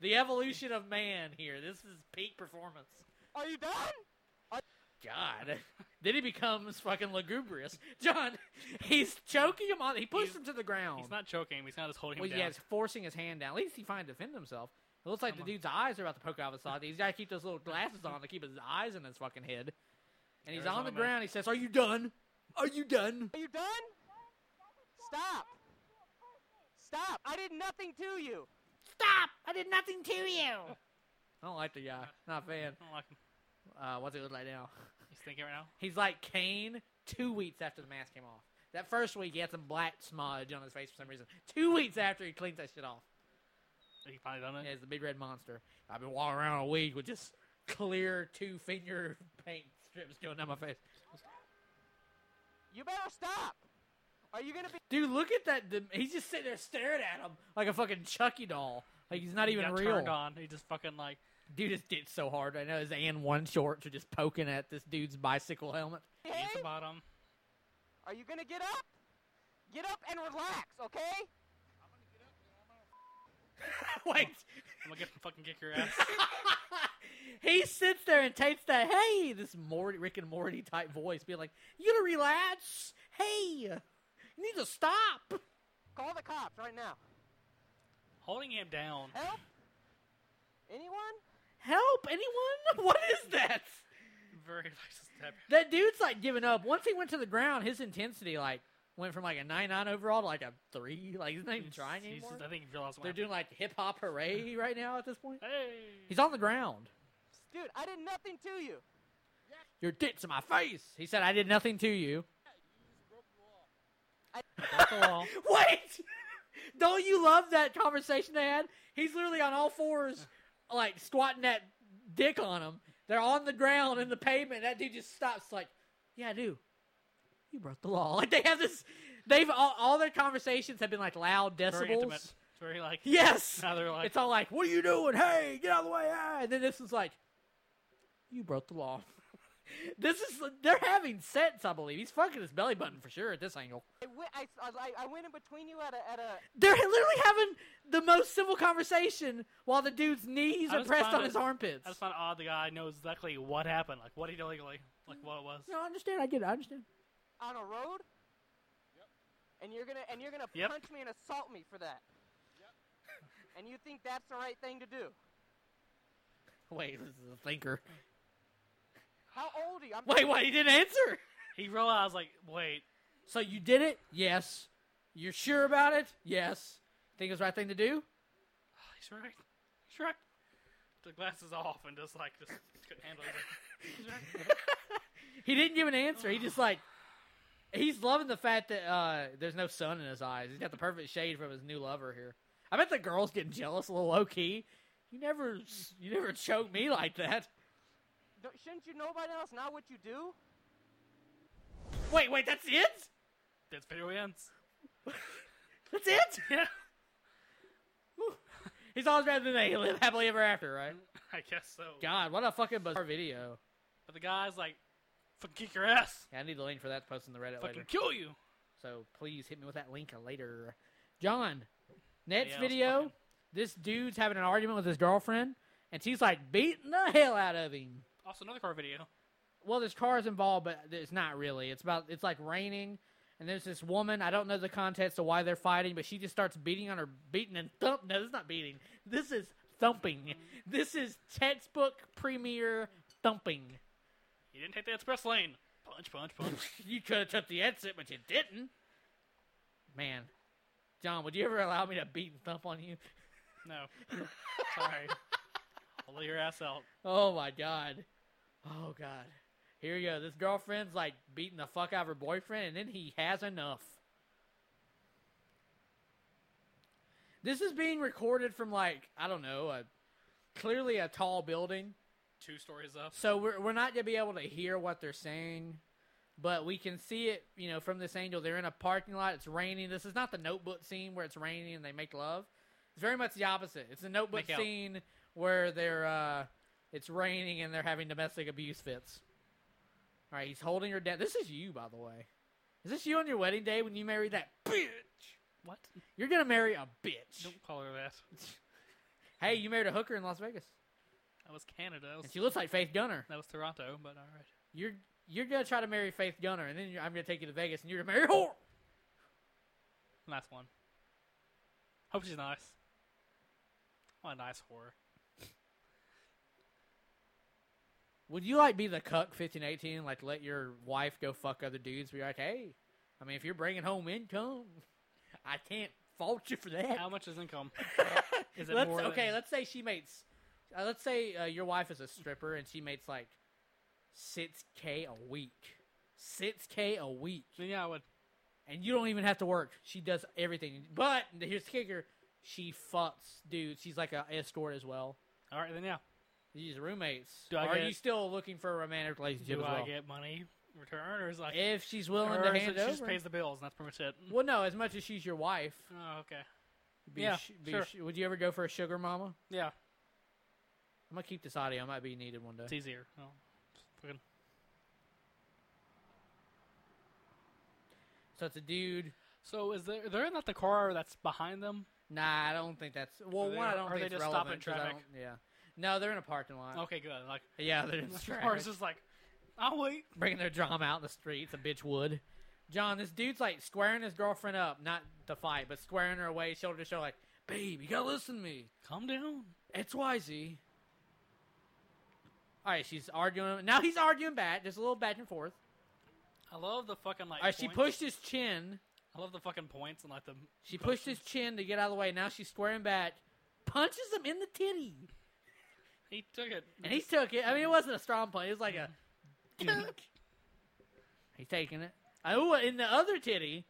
The evolution of man here. This is peak performance. Are you done? God, then he becomes fucking lugubrious. John, he's choking him on. He pushed He's- him to the ground. He's not choking him. He's not just holding him well, down. yeah, he's forcing his hand down. At least he finds to defend himself. It looks like Come the on. dude's eyes are about to poke out of his socket. He's got to keep those little glasses on to keep his eyes in his fucking head. And he's on the man. ground. He says, "Are you done? Are you done?" Are you done? Stop. Stop. I did nothing to you. Stop! I did nothing to you. I don't like the guy. Not a fan. I don't like him. Uh, what's he look like now? He's thinking right now. He's like Kane two weeks after the mask came off. That first week, he had some black smudge on his face for some reason. Two weeks after he cleans that shit off. He finally done it. Yeah, it's the big red monster. I've been walking around a week with just clear two finger paint strips going down my face. You better stop. Are you gonna be? Dude, look at that. He's just sitting there staring at him like a fucking Chucky doll. Like he's not He even got real. Turned on. He just fucking like. Dude just did so hard. I know his and one shorts are just poking at this dude's bicycle helmet. He's the Hey, bottom. are you gonna get up? Get up and relax, okay? Wait. I'm gonna get fucking kick your ass. he sits there and takes that, hey, this Morty, Rick and Morty type voice, being like, you gotta relax. Hey, you need to stop. Call the cops right now. Holding him down. Help? Anyone? Help, anyone? What is that? Very nice step. That dude's like giving up. Once he went to the ground, his intensity like went from like a 99 overall to like a 3. Like, he's not even He's- trying he's anymore. just- I think he realized what They're doing like hip hop hooray right now at this point. Hey. He's on the ground. Dude, I did nothing to you. Your dit's in my face. He said, I did nothing to you. Broke. Wait! Don't you love that conversation they had? He's literally on all fours, like squatting that dick on him. They're on the ground in the pavement. That dude just stops, like, "Yeah, I do. You broke the law." Like they have this. They've all, all their conversations have been like loud Very intimate. decibels. It's very like. Yes. Now they're like. It's all like, "What are you doing? Hey, get out of the way!" Ah. And then this is like, "You broke the law." this is they're having sex, I believe. He's fucking his belly button for sure at this angle. I went, I, I, I went in between you at a, at a. They're literally having the most civil conversation while the dude's knees I are pressed on it- his armpits. I just find it odd the guy knows exactly what happened, like what he did illegally, like what it was. No, I understand. I get it. I understand. On a road. And you're gonna and you're gonna Yep. punch me and assault me for that. And you think that's the right thing to do? Wait, this is a thinker. How old are you? I'm Wait, wait, he didn't answer. He realized, like, wait, So you did it? Yes. You're sure about it? Yes. Think it was the right thing to do? Oh, he's right. He's right. Took glasses off and just like just couldn't handle it. Like, right. He didn't give an answer. He just like he's loving the fact that uh, there's no sun in his eyes. He's got the perfect shade from his new lover here. I bet the girl's getting jealous a little low key. You never, you never choked me like that. Don't- shouldn't you know by now? It's not what you do. Wait, wait, that's it? That's video ends. That's it? Yeah, He's always rather than they live happily ever after, right? I guess so. God, what a fucking bizarre video. But the guy's like, fucking kick your ass, Yeah, I need the link for that to post in the Reddit fucking later. kill you. So please hit me with that link later. John, next Yeah, video, fucking- this dude's having an argument with his girlfriend, and she's like beating the hell out of him. Also, another car video. Well, there's cars involved, but it's not really. It's about it's like raining, and there's this woman. I don't know the context of why they're fighting, but she just starts beating on her, beating and thump. No, this is not beating. This is thumping. This is textbook premier thumping. You didn't take the express lane. Punch, punch, punch. you could have took the exit, but you didn't. Man, John, would you ever allow me to beat and thump on you? no, sorry. I'll lay your ass out. Oh my god. Oh god. Here we go. This girlfriend's like beating the fuck out of her boyfriend, and then he has enough. This is being recorded from like I don't know, a clearly a tall building. Two stories up. So we're we're not gonna be able to hear what they're saying, but we can see it. You know, from this angel, they're in a parking lot. It's raining. This is not the Notebook scene where it's raining and they make love. It's very much the opposite. It's the Notebook Make out. scene where they're uh, it's raining and they're having domestic abuse fits. All right, he's holding her down. This is you, by the way. Is this you on your wedding day when you married that bitch? What? You're gonna marry a bitch. Don't call her that. Hey, you married a hooker in Las Vegas, That was Canada. That and she looks like Faith Gunner. that was Toronto, but all right. You're you're gonna try to marry Faith Gunner, and then you're, I'm gonna take you to Vegas, and you're gonna marry whore. Nice one. Hope she's nice. What a nice whore. Would you like be the cuck 15, 18, like let your wife go fuck other dudes? Be like, hey, I mean, if you're bringing home income, I can't fault you for that. How much is income? Is it let's, more? okay, than, let's say she makes. Uh, let's say uh, your wife is a stripper and she makes like six k a week. Six k a week, Then yeah, I would. and you don't even have to work. She does everything. But here's the kicker: she fucks dudes. She's like a escort as well. All right, then yeah. These roommates. Do I Are get- you still looking for a romantic relationship Do as well? I get money in return, or is like if she's willing to is hand it it she just over. pays the bills and that's pretty much it? well, no, as much as she's your wife. Oh, okay. Be Yeah, sh- be sure. sh- would you ever go for a sugar mama? Yeah, I'm gonna keep this audio. It might be needed one day. it's easier. Oh, fucking- So it's a dude. So is there? They're not the car that's behind them. Nah, I don't think that's. Well, they- one, I don't are think they it's just relevant. stopping traffic? Yeah. No, they're in a parking lot. Okay, good. Like, Yeah, they're in the traffic. car's just like, I'll wait. bringing their drama out in the streets. A bitch would. John, this dude's like squaring his girlfriend up, not to fight, but squaring her away, shoulder to shoulder, like, babe, you gotta listen to me. Calm down. It's X Y Z. All right, she's arguing. Now he's arguing back, just a little back and forth. I love the fucking like. All right, she points. pushed his chin. I love the fucking points and like the. She pushed his chin to get out of the way. Now she's squaring back, punches him in the titty, He took it. and he took it. I mean, it wasn't a strong punch. It was like a. He's taking it. Oh, in the other titty,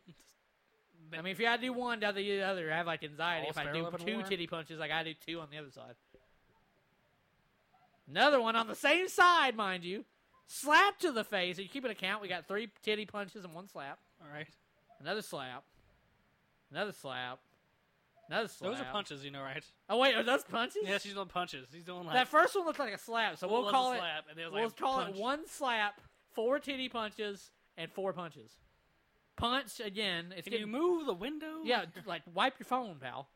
I mean, if you gotta do one, do the other. I have like anxiety. All if I spare do two titty punches, like I do two on the other side. Another one on the same side, mind you. Slap to the face. Are you keeping a count? We got three titty punches and one slap. all right. Another slap. Another slap. Another slap. Those are punches, you know, right? Oh wait, are those punches? Yeah, she's doing punches. She's doing like that first one looked like a slap, so Well, we'll it was call it. slap, and We'll like call punch. it one slap, four titty punches, and four punches. Punch again. It's Can getting, you move the window? Yeah, like wipe your phone, pal.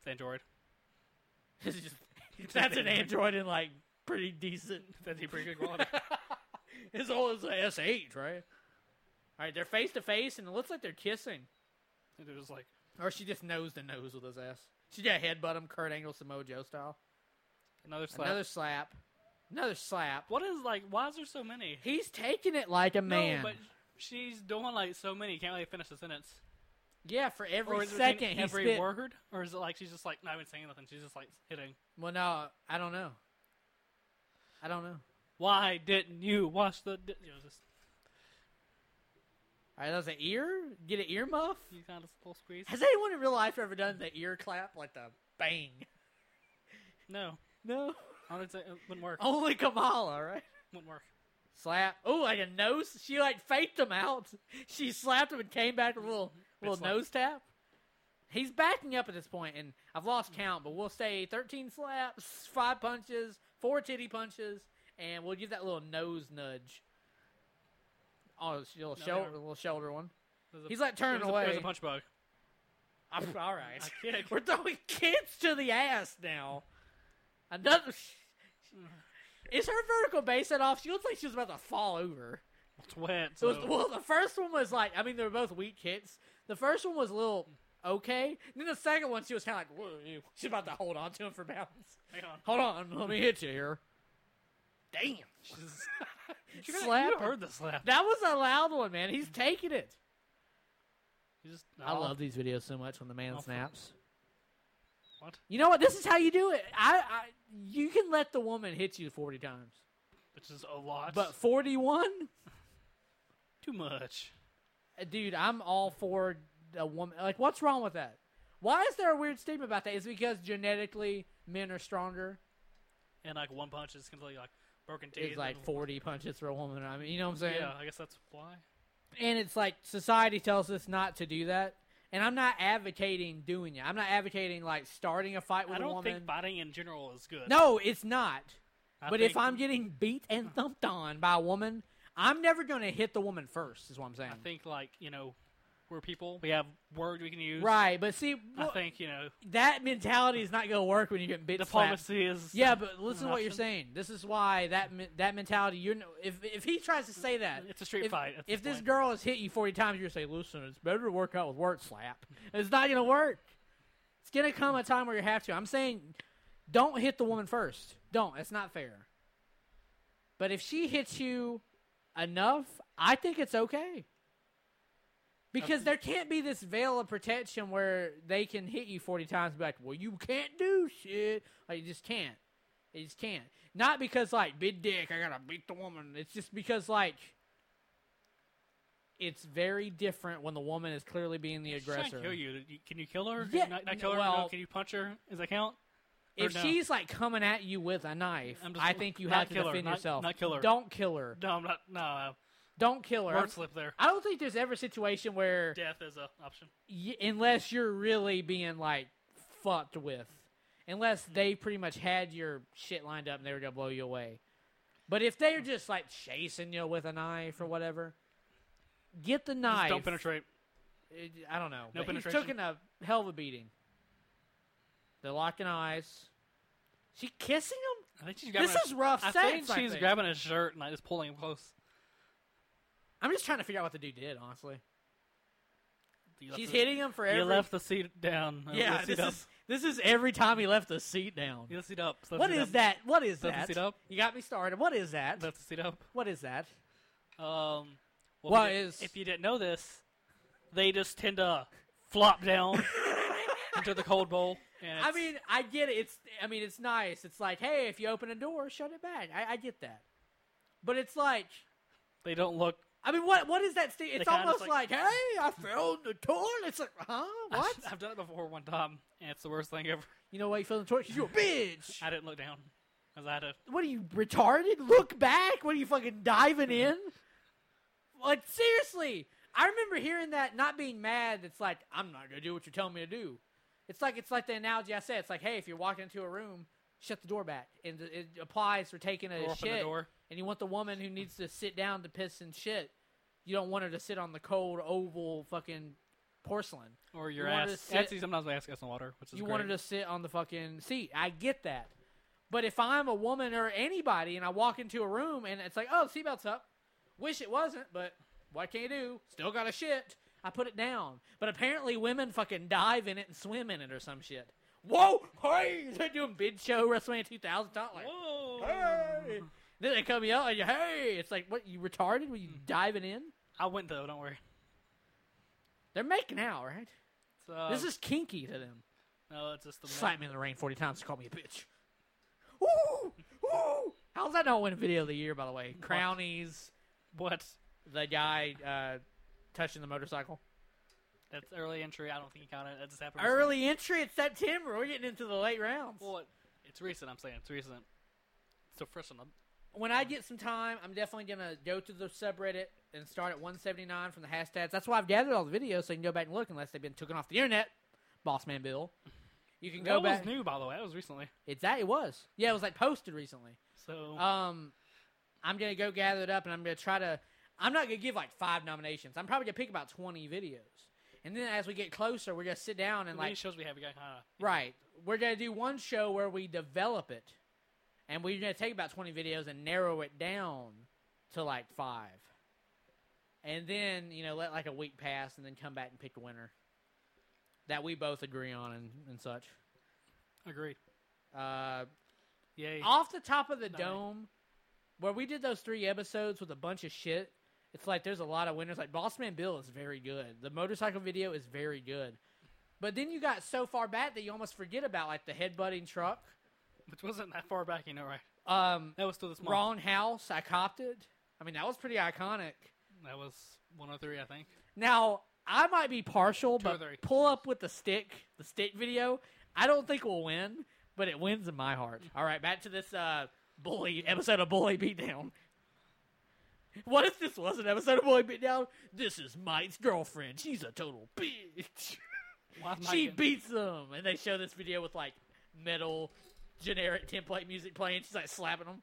It's Android. It's just- that's an Android and like pretty decent. That's a pretty good quality. As old as a S8, right? All right, they're face to face, and it looks like they're kissing, And They're just like or she just nose to nose with his ass. She got headbutt him, Kurt Angle, Samoa Joe style. another slap. Another slap, another slap. What is like? Why is there so many? He's taking it like a man. No, but she's doing like so many. Can't really finish the sentence. yeah, for every second every spit. word, or is it like she's just like not even saying nothing? She's just like hitting. Well, no, I don't know. I don't know. Why didn't you watch the? Di-? You know, just All right, that was an ear. Get an ear muff. you kind of little squeeze. Has anyone in real life ever done the ear clap like the bang? No, No, I would say it wouldn't work. only Kamala, right? Wouldn't work. Slap. Oh, like a nose. She like faked him out. She slapped him and came back with a little little slap. nose tap. He's backing up at this point, and I've lost count, but we'll say 13 slaps, five punches, four titty punches, and we'll give that little nose nudge. Oh, a little, No, shoulder, little shoulder one. A- He's like turning there's a, away. There's a punch bug. I'm, all right. We're throwing kids to the ass now. Another. Mm-hmm. Is her vertical base set off? She looks like she was about to fall over. It's wet. It was, well, the first one was like, I mean, they were both weak hits. The first one was a little okay. And then the second one, she was kind of like, Whoa, she's about to hold on to him for balance. hang on. Hold on, let me hit you here. Damn. You, Slap you heard the slap. That was a loud one, man. He's taking it. You just, I oh, love these videos so much when the man Oh, snaps. What? You know what? This is how you do it. I, I you can let the woman hit you forty times, Which is a lot. but forty-one, too much. Uh, dude, I'm all for a woman. Like, what's wrong with that? Why is there a weird statement about that? Is it because genetically men are stronger? And like one punch is completely like broken teeth. It's like forty punches for a woman. I mean, you know what I'm saying? Yeah, I guess that's why. And it's like society tells us not to do that. And I'm not advocating doing it. I'm not advocating like starting a fight with I a don't woman. think fighting in general is good. No, it's not. I but if I'm getting beat and thumped on by a woman, I'm never going to hit the woman first. Is what I'm saying. I think like you know, we're people. We have words we can use. right, but see, I well, think you know that mentality is not going to work when you're getting bit. slapped. diplomacy is. Yeah, but listen an to what you're option. saying. This is why that me- that mentality. You're no- if if he tries to say that, It's a street if, fight. at If this point. girl has hit you 40 times, you're gonna say, "Listen, it's better to work out with word slap." It's not gonna work. It's gonna come a time where you have to. I'm saying, don't hit the woman first. Don't. It's not fair. But if she hits you enough, I think it's okay. Because there can't be this veil of protection where they can hit you 40 times and be like, well, you can't do shit. Like, you just can't. You just can't. Not because, like, big dick, I gotta beat the woman. It's just because, like, it's very different when the woman is clearly being the She's trying to aggressor. kill you. Can you- kill her? Can Yeah, you not, not kill her. well- no, can you punch her? Does that count? Or If no? she's, like, coming at you with a knife, I'm just- I think you not have to kill her, defend not- yourself. not kill her. Don't kill her. No, I'm not. No, Don't kill her. word slip there. I don't think there's ever a situation where Death is an option. y- unless you're really being like fucked with, unless they pretty much had your shit lined up and they were gonna blow you away. But if they're mm. just like chasing you with a knife or mm. whatever, get the Just knife. don't penetrate. I don't know. No but he's penetration? taking a uh, hell of a beating. They're locking eyes. She kissing him. I think she's grabbing. This his- is rough I sex. think I she's think. grabbing his shirt and like just pulling him close. I'm just trying to figure out what the dude did. Honestly, left she's the- hitting him for every. You left the seat down. Yeah, seat this up. is this is every time he left the seat down. You left the seat up. What seat is up. that? What is it that? sit up? You got me started. What is that? Left the seat up. What is that? Um, well, What if you- is- If you didn't know this, they just tend to flop down into the cold bowl. I mean, I get it. It's I mean, it's nice. It's like, hey, if you open a door, shut it back. I, I get that. But it's like, they don't look I mean, what what is that? St- it's almost just like, hey, I found the toilet. It's like, huh? What? I've done it before one time, and it's the worst thing ever. you know why you found the toilet? 'Cause you're a bitch. I didn't look down because I had to. What are you retarded? Look back. What are you fucking diving mm-hmm. in? Like seriously, I remember hearing that, not being mad. It's like I'm not gonna do what you're telling me to do. It's like it's like the analogy I said. It's like, hey, if you're walking into a room, shut the door back, and it applies for taking a Or open the shit. door. And you want the woman who needs to sit down to piss and shit. You don't want her to sit on the cold oval fucking porcelain. Or your You ass. sit- Actually, sometimes ask us some water, which is you great. wanted to sit on the fucking seat. I get that. But if I'm a woman or anybody and I walk into a room and it's like, oh, seatbelt's up. Wish it wasn't, but what can you do? Still got a shit. I put it down. But apparently women fucking dive in it and swim in it or some shit. Whoa! Hey! They're doing bid show WrestleMania 2000 talk like, Whoa! hey! Then they come yell at you, hey! It's like, what, you retarded? Were you diving in? I went though. Don't worry. They're making out, right? So, this is kinky to them. no, it's just the Slap me in the rain 40 times to call me a bitch. Woo! Woo! How's that not win video of the year, by the way? Crownies, What? the guy uh, touching the motorcycle. That's early entry. I don't think you count it. That just happened. Early entry, it's September. We're getting into the late rounds. Well, it's recent. I'm saying it's recent. It's still fresh on them. When I get some time, I'm definitely going to go to the subreddit and start at 179 from the hashtags. That's why I've gathered all the videos so you can go back and look unless they've been taken off the internet. Bossman Bill. You can go That back. was new, by the way. That was recently. It's that it was. Yeah, it was like posted recently. So Um, I'm gonna go gather it up, and I'm gonna try to. I'm not gonna give like five nominations. I'm probably gonna pick about 20 videos, and then as we get closer, we're gonna sit down and how many like, shows we have? We got kind of right, we're gonna do one show where we develop it, and we're gonna take about 20 videos and narrow it down to like five, and then you know let like a week pass, and then come back and pick a winner that we both agree on and, and such. agreed. Uh, Yay! off the top of the No. dome, where we did those three episodes with a bunch of shit, it's like there's a lot of winners. Like Bossman Bill is very good. The motorcycle video is very good. But then you got so far back that you almost forget about like the headbutting truck. Which wasn't that far back, you know, right? Um, That was still this month. wrong house. I copped it. I mean, that was pretty iconic. That was 103, I think. Now I might be partial, Two but pull up with the stick, the stick video. I don't think we'll win, but it wins in my heart. All right, back to this uh, bully episode of Bully Beatdown. What if this was an episode of Bully Beatdown? This is Mike's girlfriend. She's a total bitch. She beats them, and they show this video with like metal, generic template music playing. She's like slapping them.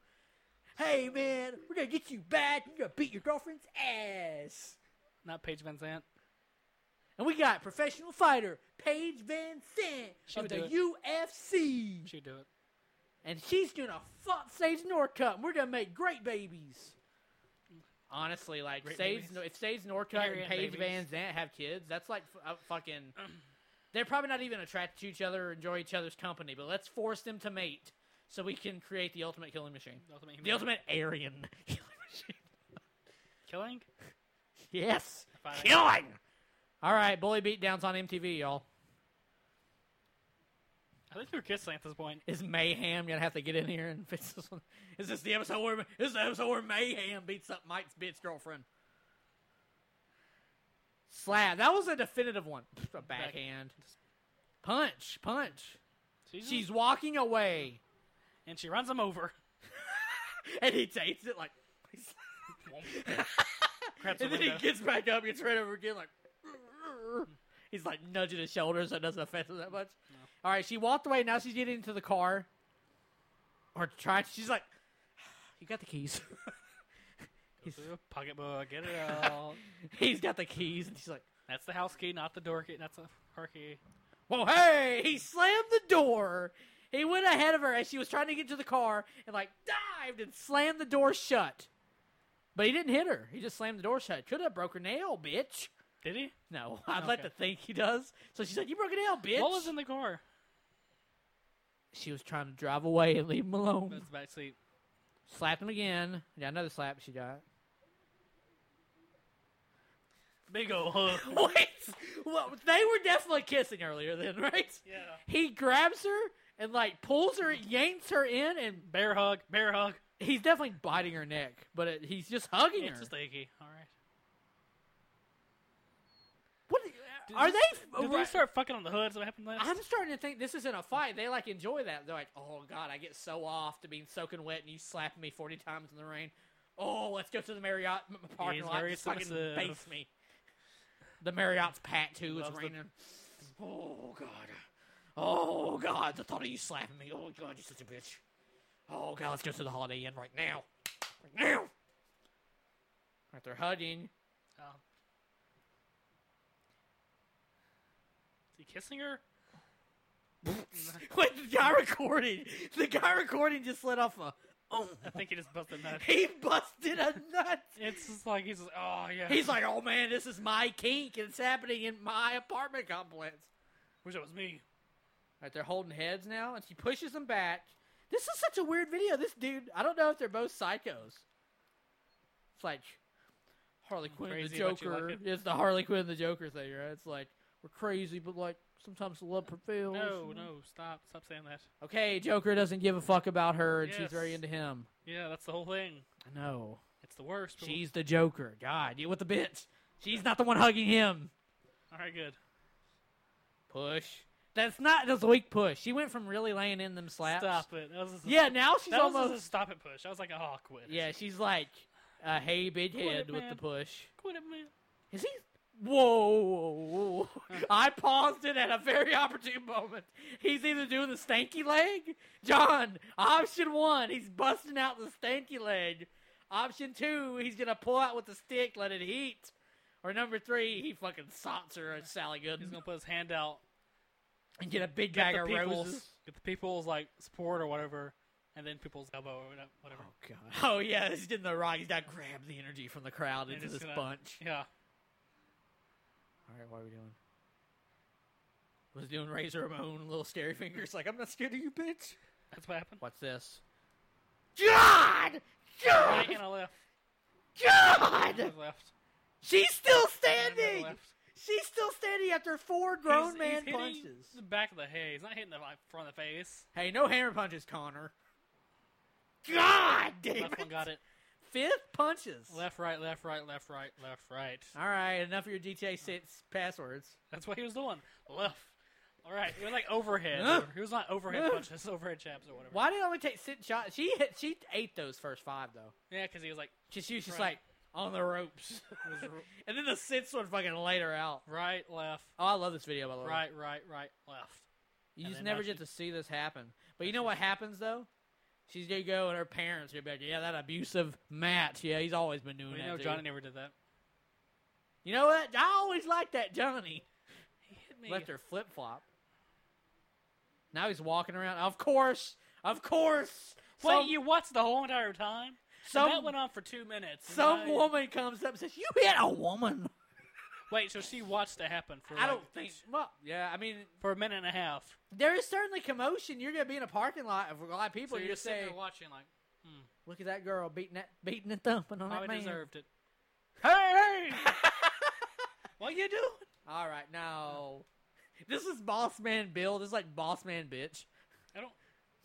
Hey man, we're gonna get you back. You're gonna beat your girlfriend's ass. not Paige VanZant. And we got professional fighter Paige Van Sant She of the UFC. She'd do it. And she's doing a fuck Sage Northcutt. And we're going to make great babies. Honestly, like, Sage, if Sage Northcutt and Paige babies. VanZant have kids, that's like f- uh, fucking. They're probably not even attracted to each other or enjoy each other's company, but let's force them to mate so we can create the ultimate killing machine. The ultimate, human The ultimate Aryan killing machine. killing. Yes. Killing. All right, bully beatdowns on MTV, y'all. I think they're kissing at this point. Is Mayhem gonna have to get in here and fix this one? Is this the episode where this the episode where Mayhem beats up Mike's bitch girlfriend? Slap. That was a definitive one. A backhand. Punch. Punch. She's, She's walking away, and she runs him over. and he takes it like. The and then he gets back up, gets right over again, like. He's like nudging his shoulders, so it doesn't affect him that much. All right, she walked away. Now she's getting into the car. Or trying. She's like, "You got the keys." he's, Pocketbook, get it out. he's got the keys, and she's like, That's the house key, not the door key. That's a her key. "Whoa, hey!" He slammed the door. He went ahead of her as she was trying to get to the car, and like dived and slammed the door shut. But he didn't hit her. He just slammed the door shut. Could have broke her nail, bitch. Did he? No, I'd like to think he does. So she said, "You broke a nail, bitch." What was in the car? She was trying to drive away and leave him alone. That's the back seat. Slapped him again. Yeah, another slap she got. Big old hug. Wait, well, they were definitely kissing earlier then, right? Yeah. He grabs her and like pulls her, yanks her in, and bear hug, bear hug. He's definitely biting her neck, but it, he's just hugging it's her. It's sticky. All right. What are they? Did right. they start fucking on the hoods? What happened last? I'm starting to think this isn't a fight. They like enjoy that. They're like, oh god, I get so off to being soaking wet and you slapping me 40 times in the rain. Oh, let's go to the Marriott parking lot. Marriott fucking base me. The Marriott's pat too. It's Loves the- raining. Oh god. Oh god, the thought of you slapping me. Oh god, you're such a bitch. Oh god, let's go to the Holiday Inn right now. Right now. Right, they're hugging. Oh. Is he kissing her? Wait, the guy recording. The guy recording just let off a. Oh, I think he just busted nut. he busted a nut. It's just like he's just, oh yeah. He's like, oh man, this is my kink, and it's happening in my apartment complex. wish it was me. Right, they're holding heads now, and she pushes them back. This is such a weird video. This dude, I don't know if they're both psychos. It's like Harley Quinn and the Crazy, but you Joker. like it. it's the Harley Quinn and the Joker thing, right? It's like we're crazy, but like sometimes love prevails. No, no, stop, stop saying that. Okay, Joker doesn't give a fuck about her, and she's very into him. Yeah, that's the whole thing. I know. It's the worst. but- She's the Joker. God, deal with the bitch. She's not the one hugging him. all right. Good. Push. That's not. That's a weak push. She went from really laying in them slaps. Stop it. That was just a- Yeah, now she's that was almost. just a stop it push. I was like, oh, quit. it. Yeah, she's like, uh, hey, big Quit it, head with man. the push. Quit it, man. Is he? Whoa. I paused it at a very opportune moment. He's either doing the stanky leg. John, option one, he's busting out the stanky leg. Option two, he's going to pull out with the stick, let it heat. Or number three, he fucking sots her a Sally Good. He's gonna put his hand out. and get a big Get bag of people's, roses. get the people's like support or whatever, and then people's elbow or whatever-. Oh, God. Oh, yeah, he's doing the rock. He's got to grab the energy from the crowd And into this gonna- bunch. Yeah. All right, what are we doing? Was doing Razor Ramon, little scary fingers, like I'm not scared of you, bitch. That's what happened. What's this? God, Right God, and a left. God! Left. She's still standing. left. She's still standing after four grown He's- man he's hitting punches. The back of the head. He's not hitting the like, front of the face. Hey, no hammer punches, Connor. God damn Left one it! got it. Fifth punches. Left, right, left, right, left, right, left, right. All right, enough of your GTA Six passwords. That's what he was doing. Left. All right. It was like overhead. He was not overhead punches, overhead chaps or whatever. Why did it only take six shots? She hit. She ate those first five though. Yeah, because he was like She, she was just Right. like on the ropes, and then the sits would fucking laid her out. right, left, Oh, I love this video by the way. right, right, right, left. You and just never get she- to see this happen. But you know what happens though? She's gonna go and her parents are gonna be like, "Yeah, that abusive Matt. Yeah, he's always been doing you that." too." Johnny never did that. You know what? I always liked that Johnny. He hit me. Left her flip flop. Now he's walking around. Of course, of course. Wait, some, you watched the whole entire time? some, that went on for two minutes. some I- woman comes up and says, "You hit a woman." Wait, so she watched it happen for I like, don't think. Well, yeah. I mean, for a minute and a half. there is certainly commotion. You're gonna be in a parking lot of a lot of people. So you're you just sitting say, there watching, like, hmm. "Look at that girl beating that, beating and thumping on probably that man." I deserved it. Hey, hey! what you doing? All right, now this is Boss Man Bill. This is like Boss Man Bitch, I don't.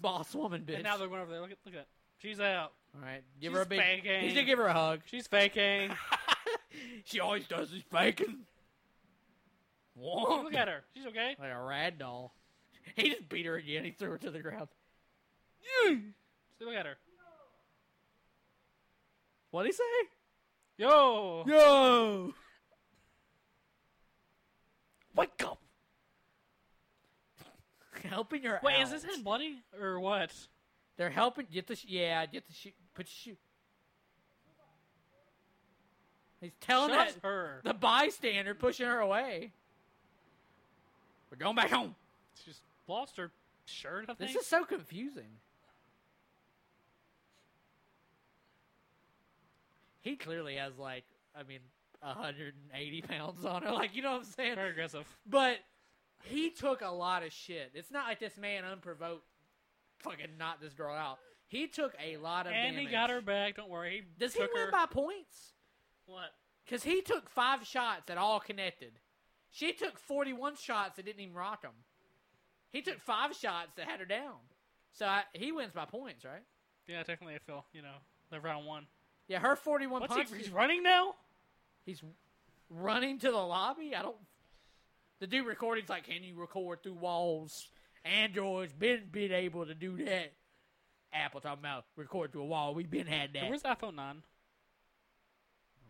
Boss Woman Bitch. And now they're going over there. Look at, look at that. She's out. All right, give She's her a big. faking. He's gonna give her a hug. She's faking. she always does this faking. Look at her. She's okay. Like a rad doll. He just beat her again. He threw her to the ground. See, look at her. What'd he say? Yo. Yo. Wake up. Helping her Wait, out. is this his buddy? or what? They're helping. Get the sh- yeah. Get the shoe. Put your shoe. He's telling Shut that her. the bystander pushing her away. We're going back home. She's lost her shirt. I think. This is so confusing. He clearly has like, I mean, 180 pounds on her. Like, you know what I'm saying? very aggressive. But he took a lot of shit. It's not like this man unprovoked fucking knocked this girl out. He took a lot of And damage. he got her back. Don't worry. He Does he win her. by points? What? Because he took five shots that all connected. She took 41 shots that didn't even rock him. He took five shots that had her down. So I, he wins by points, right? Yeah, technically, I feel you know the round one. Yeah, her 41 What's he? He's running now. He's running to the lobby. I don't. The dude recording's like, can you record through walls? Android's been been able to do that. Apple talking about record through a wall. We've been had that. Where's iPhone nine?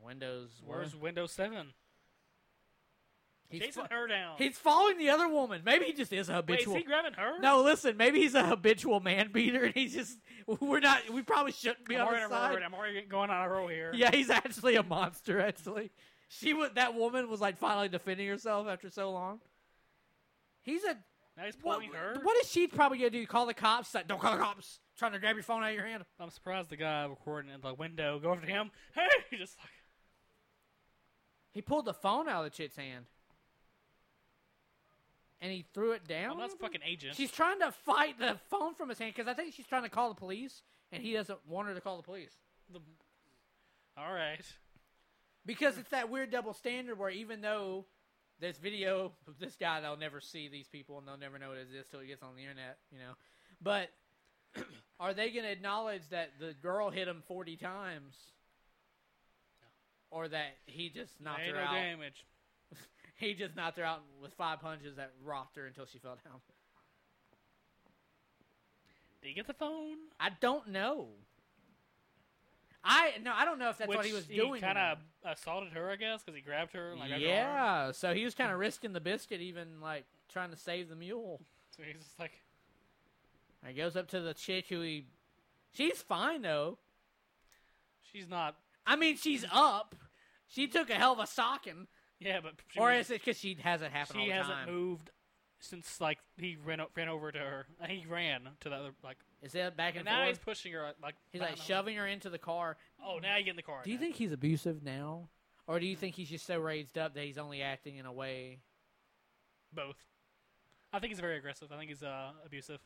Windows. Where's what? Windows seven? he's, Chasing her down. he's following the other woman. Maybe he just is a Wait, is habitual. he grabbing her? no, listen. Maybe he's a habitual man beater, and he's just. We're not. We probably shouldn't be I'm on the side. I'm already going on a roll here. Yeah, he's actually a monster. Actually, she was that woman was like finally defending herself after so long. He's a Now he's what? her. What is she probably gonna do? Call the cops? Like, don't call the cops. Trying to grab your phone out of your hand. I'm surprised the guy recording in the window go over to him. Hey, just like He pulled the phone out of the chick's hand, and he threw it down. well, that's fucking agent. She's trying to fight the phone from his hand because I think she's trying to call the police, and he doesn't want her to call the police. The- all right. Because it's that weird double standard where even though this video of this guy, they'll never see these people and they'll never know it exists till it gets on the internet, you know. But are they going to acknowledge that the girl hit him 40 times? Or that he just knocked Ain't her no out? damage. He just knocked her out with five punches that rocked her until she fell down. Did he get the phone? I don't know. I no, I don't know if that's Which what he was doing. or kind of assaulted her, I guess, because he grabbed her. Like, grabbed her yeah. So he was kind of risking the biscuit, even like trying to save the mule. So he's just like, He goes up to the chick who he. She's fine though. she's not. I mean, she's up. She took a hell of a socking, Yeah, but she, or is it because she has it happen all she the hasn't time? moved since like he ran o- ran over to her. He ran to the other like. Is that back And and, now he's forth? pushing her like. He's like behind shoving her into the car. Oh, now you get in the car. Do you now. think he's abusive now, or do you think he's just so raised up that he's only acting in a way? both? I think he's very aggressive. I think he's uh, abusive.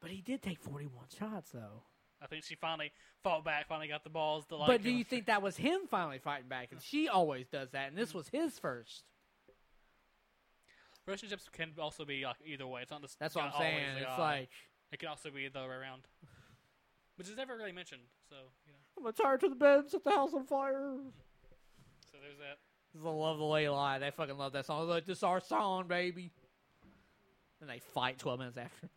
But he did take forty-one shots though. I think she finally fought back. Finally got the balls to like. but do uh, you think that was him finally fighting back? And she always does that, and this was his first. relationships can also be like either way? It's not just. That's what I'm saying. It's guy. like it can also be the other way around, which is never really mentioned. So you know. I'm gonna to the bed set the house on fire. So there's that. This is a love the way lie. They fucking love that song. Like this is our song, baby. And they fight twelve minutes after.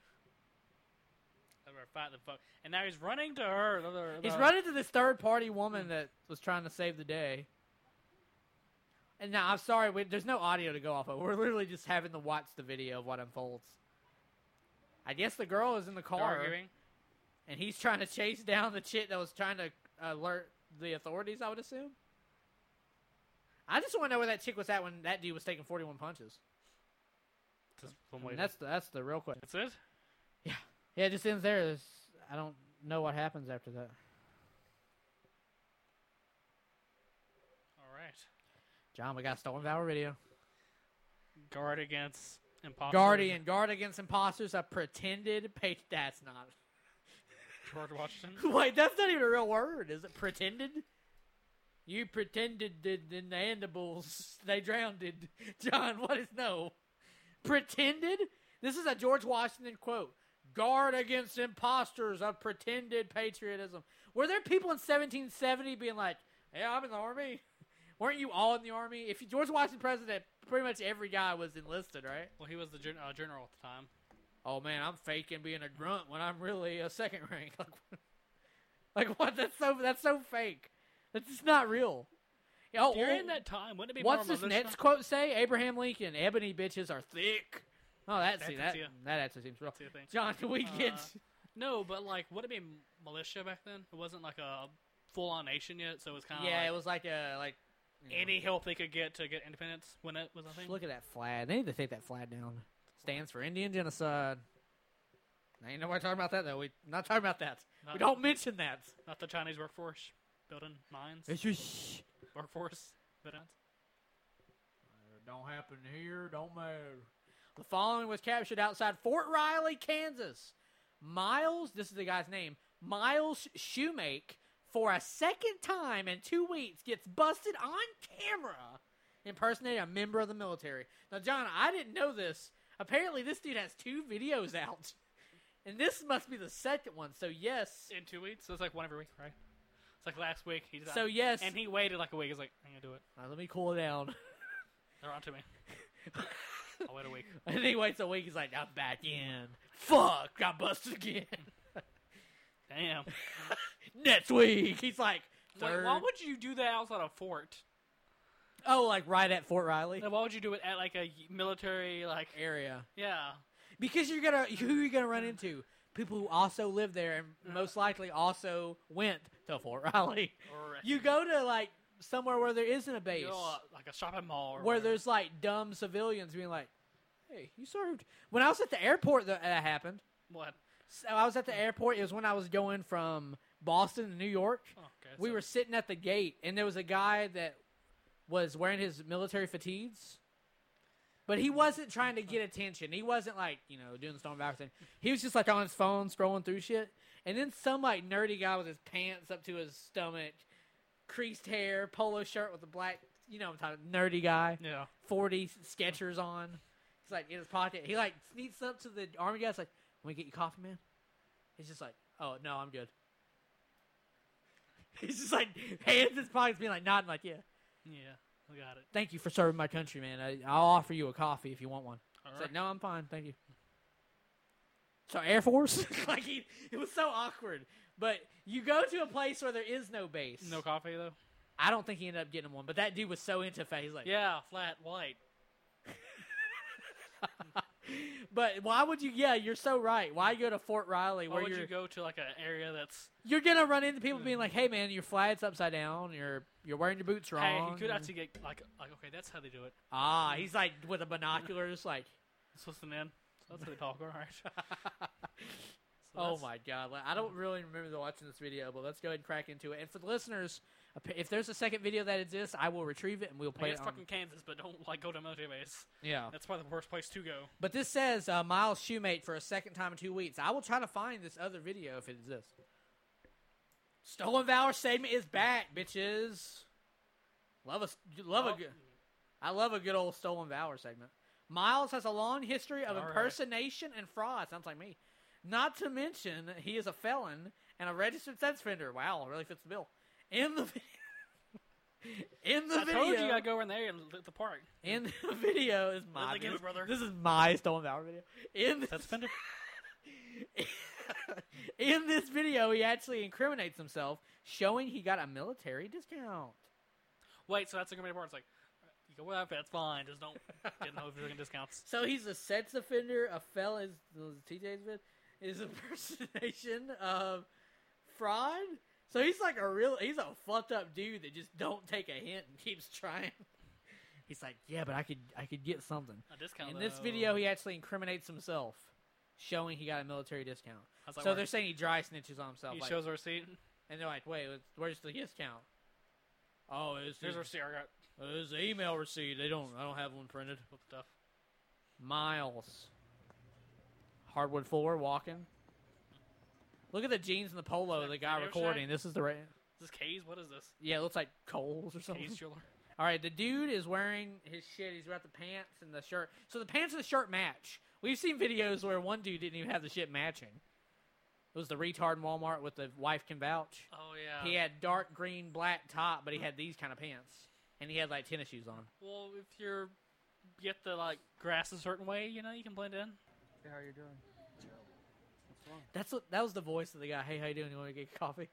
Fighting the fuck, and now he's running to her. The, the, He's running to this third party woman that was trying to save the day. And now I'm sorry, we, there's no audio to go off of. We're literally just having to watch the video of what unfolds. I guess the girl is in the car, arguing. and he's trying to chase down the chick that was trying to alert the authorities. I would assume. I just want to know where that chick was at when that dude was taking 41 punches. Just one way. that's the, that's the real question. That's it. Yeah, it just ends there. There's, I don't know what happens after that. All right. John, we got stolen valor video. Guard against imposters. Guardian, guard against imposters. A pretended page. That's not. George Washington. Wait, that's not even a real word, is it? Pretended. You pretended that the Neanderthals they drowned. John, what is no? Pretended. This is a George Washington quote. Guard against imposters of pretended patriotism. Were there people in 1770 being like, "Yeah, I'm in the army"? Weren't you all in the army? If you- George Washington president, pretty much every guy was enlisted, right? Well, he was the gen- uh, general at the time. oh man, I'm faking being a grunt when I'm really a second rank. Like, like what? That's so that's so fake. That's just not real. Oh, During that time, wouldn't it be what's this next quote say? Abraham Lincoln, ebony bitches are thick. Oh, that see That's that it. that actually seems real. See thing. John, can we get? Uh, No, but like, would it be militia back then? It wasn't like a full-on nation yet, so it was kind of yeah, like it was like a like. you know, any help they could get to get independence when it was a thing. Look at that flag. They need to take that flag down. Stands for Indian genocide. Ain't nobody talking about that though. We not talking about that. we don't mention that. Not the Chinese workforce building mines. It's just workforce buildings. don't happen here. Don't matter. The following was captured outside Fort Riley, Kansas. Miles, this is the guy's name. Miles Shoemake, for a second time in two weeks, gets busted on camera impersonating a member of the military. Now, John, I didn't know this. Apparently, this dude has two videos out, and this must be the second one. So yes, In two weeks, so it's like one every week, right? It's like last week. He did so yes. and he waited like a week. He's like, I'm gonna do it. Now, let me cool down. They're on to me. I'll wait a week. and he waits a week. He's like, I'm back in. Fuck, got busted again. Damn. Next week, he's like, Wait, third. why would you do that outside of fort? oh, like right at Fort Riley Like, why would you do it at like a military like? area. Yeah. Because you're gonna who are you gonna run into? People who also live there and uh-huh. most likely also went to Fort Riley. You go to like somewhere where there isn't a base, you know, uh, like a shopping mall. Or where whatever. there's like dumb civilians being like, "Hey, you served." When I was at the airport, that, that happened. what? So I was at the airport. It was when I was going from Boston to New York. Oh, okay. We so- were sitting at the gate, and there was a guy that was wearing his military fatigues. But he wasn't trying to get attention. He wasn't like, you know, doing the Stolen Valor thing. He was just like on his phone scrolling through shit. And then some like nerdy guy with his pants up to his stomach, creased hair, polo shirt with a black, you know, what I'm talking nerdy guy, Yeah. 40 Skechers on. He's like in his pocket. He like sneaks up to the army guy. He's like, "Want to get you coffee, man?" He's just like, "Oh no, I'm good." He's just like hands in his pockets, being like nodding, like, "Yeah, Yeah. I got it. thank you for serving my country, man. I, I'll offer you a coffee if you want one." All He's right. like, "No, I'm fine, thank you." So Air Force, like he, it was so awkward. But you go to a place where there is no base. No coffee though. I don't think he ended up getting one. But that dude was so into face, like, Yeah, flat white. But why would you? Yeah, you're so right. Why go to Fort Riley Why where would you're go to like an area that's? you're gonna run into people being like, "Hey, man, your flag's upside down. You're you're wearing your boots wrong." Hey, you could actually get like like okay, that's how they do it. ah, he's like with the binoculars, like, listen in. So that's talk. All right. So oh that's- my god, I don't really remember watching this video, but let's go ahead and crack into it. And for the listeners, if there's a second video that exists, I will retrieve it and we'll I play guess it. On, fucking Kansas, but don't like go to a military base. yeah, That's probably the worst place to go. but this says uh, Miles Shoemate for a second time in two weeks. I will try to find this other video if it exists. Stolen Valor segment is back, bitches. Love a love Oh, a good. I love a good old stolen valor segment. Miles has a long history of All right. impersonation and fraud. Sounds like me. Not to mention, he is a felon and a registered sex offender. Wow, really fits the bill. In the in the I video, told you gotta go in there and lit the park. in the video is my game, brother. This is my stolen valor video. In That's Fender. in this video, he actually incriminates himself, showing he got a military discount. Wait, so that's the good part. It's like go well, that's fine. Just don't get no freaking discounts. So he's a sex offender, a felon. Is TJ's bit is impersonation of fraud. So he's like a real. He's a fucked up dude that just don't take a hint and keeps trying. He's like, yeah, but I could, I could get something. A discount. In this video, he actually incriminates himself, showing he got a military discount. That so they're saying he dry snitches on himself. he like- shows a receipt. and they're like, wait, where's the discount? Oh, it's Here's a receipt. I got uh, it's the email receipt. They don't. I don't have one printed. with stuff. Miles. Hardwood floor, walking. Look at the jeans and the polo of the guy Radio Shack? recording. This is the right. Is this K's? What is this? Yeah, it looks like Kohl's or something. K's. All right, the dude is wearing his shit. He's got the pants and the shirt. So the pants and the shirt match. We've seen videos where one dude didn't even have the shit matching. It was the retard in Walmart with the wife can vouch. Oh yeah. He had dark green, black top, but he had these kind of pants, and he had like tennis shoes on. Well, if you're get the like grass a certain way, you know, you can blend in. Hey, how you doing? What's wrong? That's what, that was the voice of the guy. Hey, how you doing? You want to get coffee?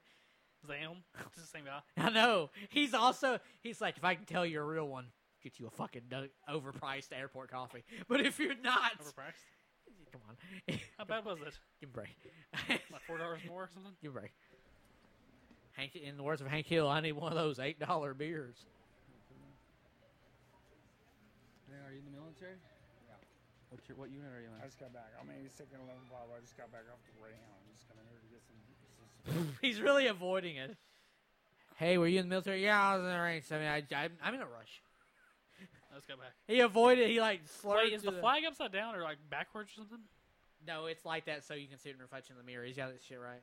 Is that him? It's the same guy. I know. He's also he's like, if I can tell you're a real one, get you a fucking do- overpriced airport coffee. But if you're not, Overpriced. come on, How bad was it? give me a break. Like four dollars more or something? give me a break. Hank, in the words of Hank Hill, I need one of those eight dollar beers. Hey, are you in the military? Yeah. What's your, what unit are you in? I just got back. I mean, he's taking 11 Bravo. I just got back off the Greyhound. I'm just coming here to get some. some he's really avoiding it. Hey, were you in the military? Yeah, I was in the ranks. I mean, I, I, I'm in a rush. Let's go back. He avoided. He like slurred. Wait, is to the flag upside down or like backwards or something? No, it's like that, so you can see it in reflection in the mirror. He's got this shit right.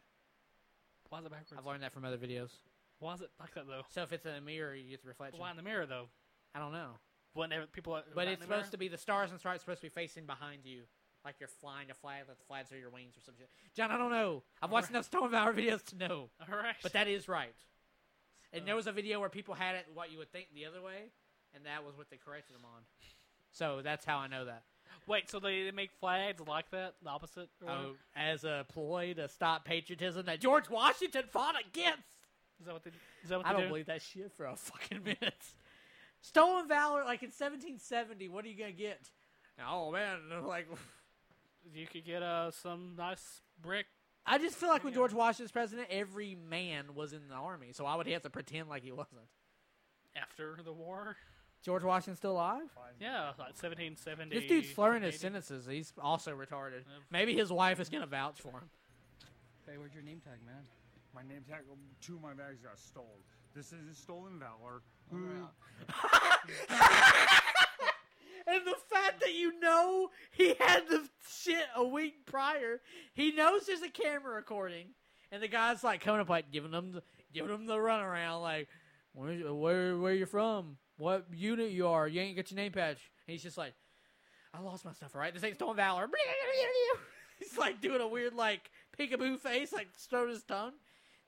Why is it backwards? I've learned that from other videos. Why is it like that though? So if it's in a mirror, you get the reflection. Why in the mirror though? I don't know. When people, But it's supposed to be the stars and stripes supposed to be facing behind you, like you're flying a flag. That the flags are your wings or some shit. John, I don't know. I've watched enough Stolen Valor videos to know, All right, but that is right. And So- there was a video where people had it what you would think the other way, and that was what they corrected them on. So that's how I know that. Wait, so they, they make flags like that, the opposite? Oh, as a ploy to stop patriotism that George Washington fought against. Is that what they? Is that what I they don't do? believe that shit for a fucking minute. Stolen valor, like in 1770, what are you gonna get? Oh man, like You could get uh some nice brick. I just feel like when Yeah. George Washington's president, every man was in the army, so why would he have to pretend like he wasn't? After the war, George Washington's still alive? Yeah, like 1770. This dude's slurring his 80. sentences. He's also retarded. Maybe his wife is gonna vouch for him. Hey, where's your name tag, man? My name tag, two of my bags got stolen. This isn't stolen valor. All Who- right. And the fact that you know he had the shit a week prior, he knows there's a camera recording, and the guy's like coming up like giving him the, giving him the runaround, like where where where you from, what unit you are, you ain't got your name patch. And he's just like, I lost my stuff. All right, this ain't stolen valor. He's like doing a weird like peekaboo face, like stroking his tongue.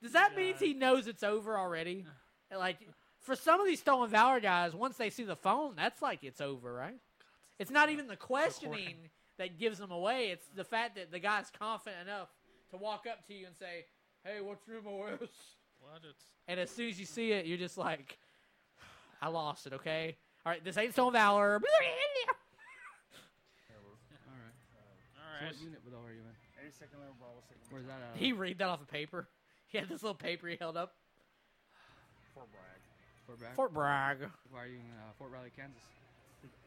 Does that mean he knows it's over already? Like for some of these stolen valor guys, once they see the phone, that's like it's over, right? It's not even the questioning that gives them away. It's the fact that the guy's confident enough to walk up to you and say, "Hey, what's your MOS?" And as soon as you see it, you're just like, "I lost it." Okay, all right, this ain't stolen valor. All right. So all right. what unit though are you in? A second level Bravo, second Where's that at? he read that off a paper. He had this little paper he held up. Fort Bragg. Fort Bragg. Fort Bragg. Why are you in uh, Fort Riley, Kansas?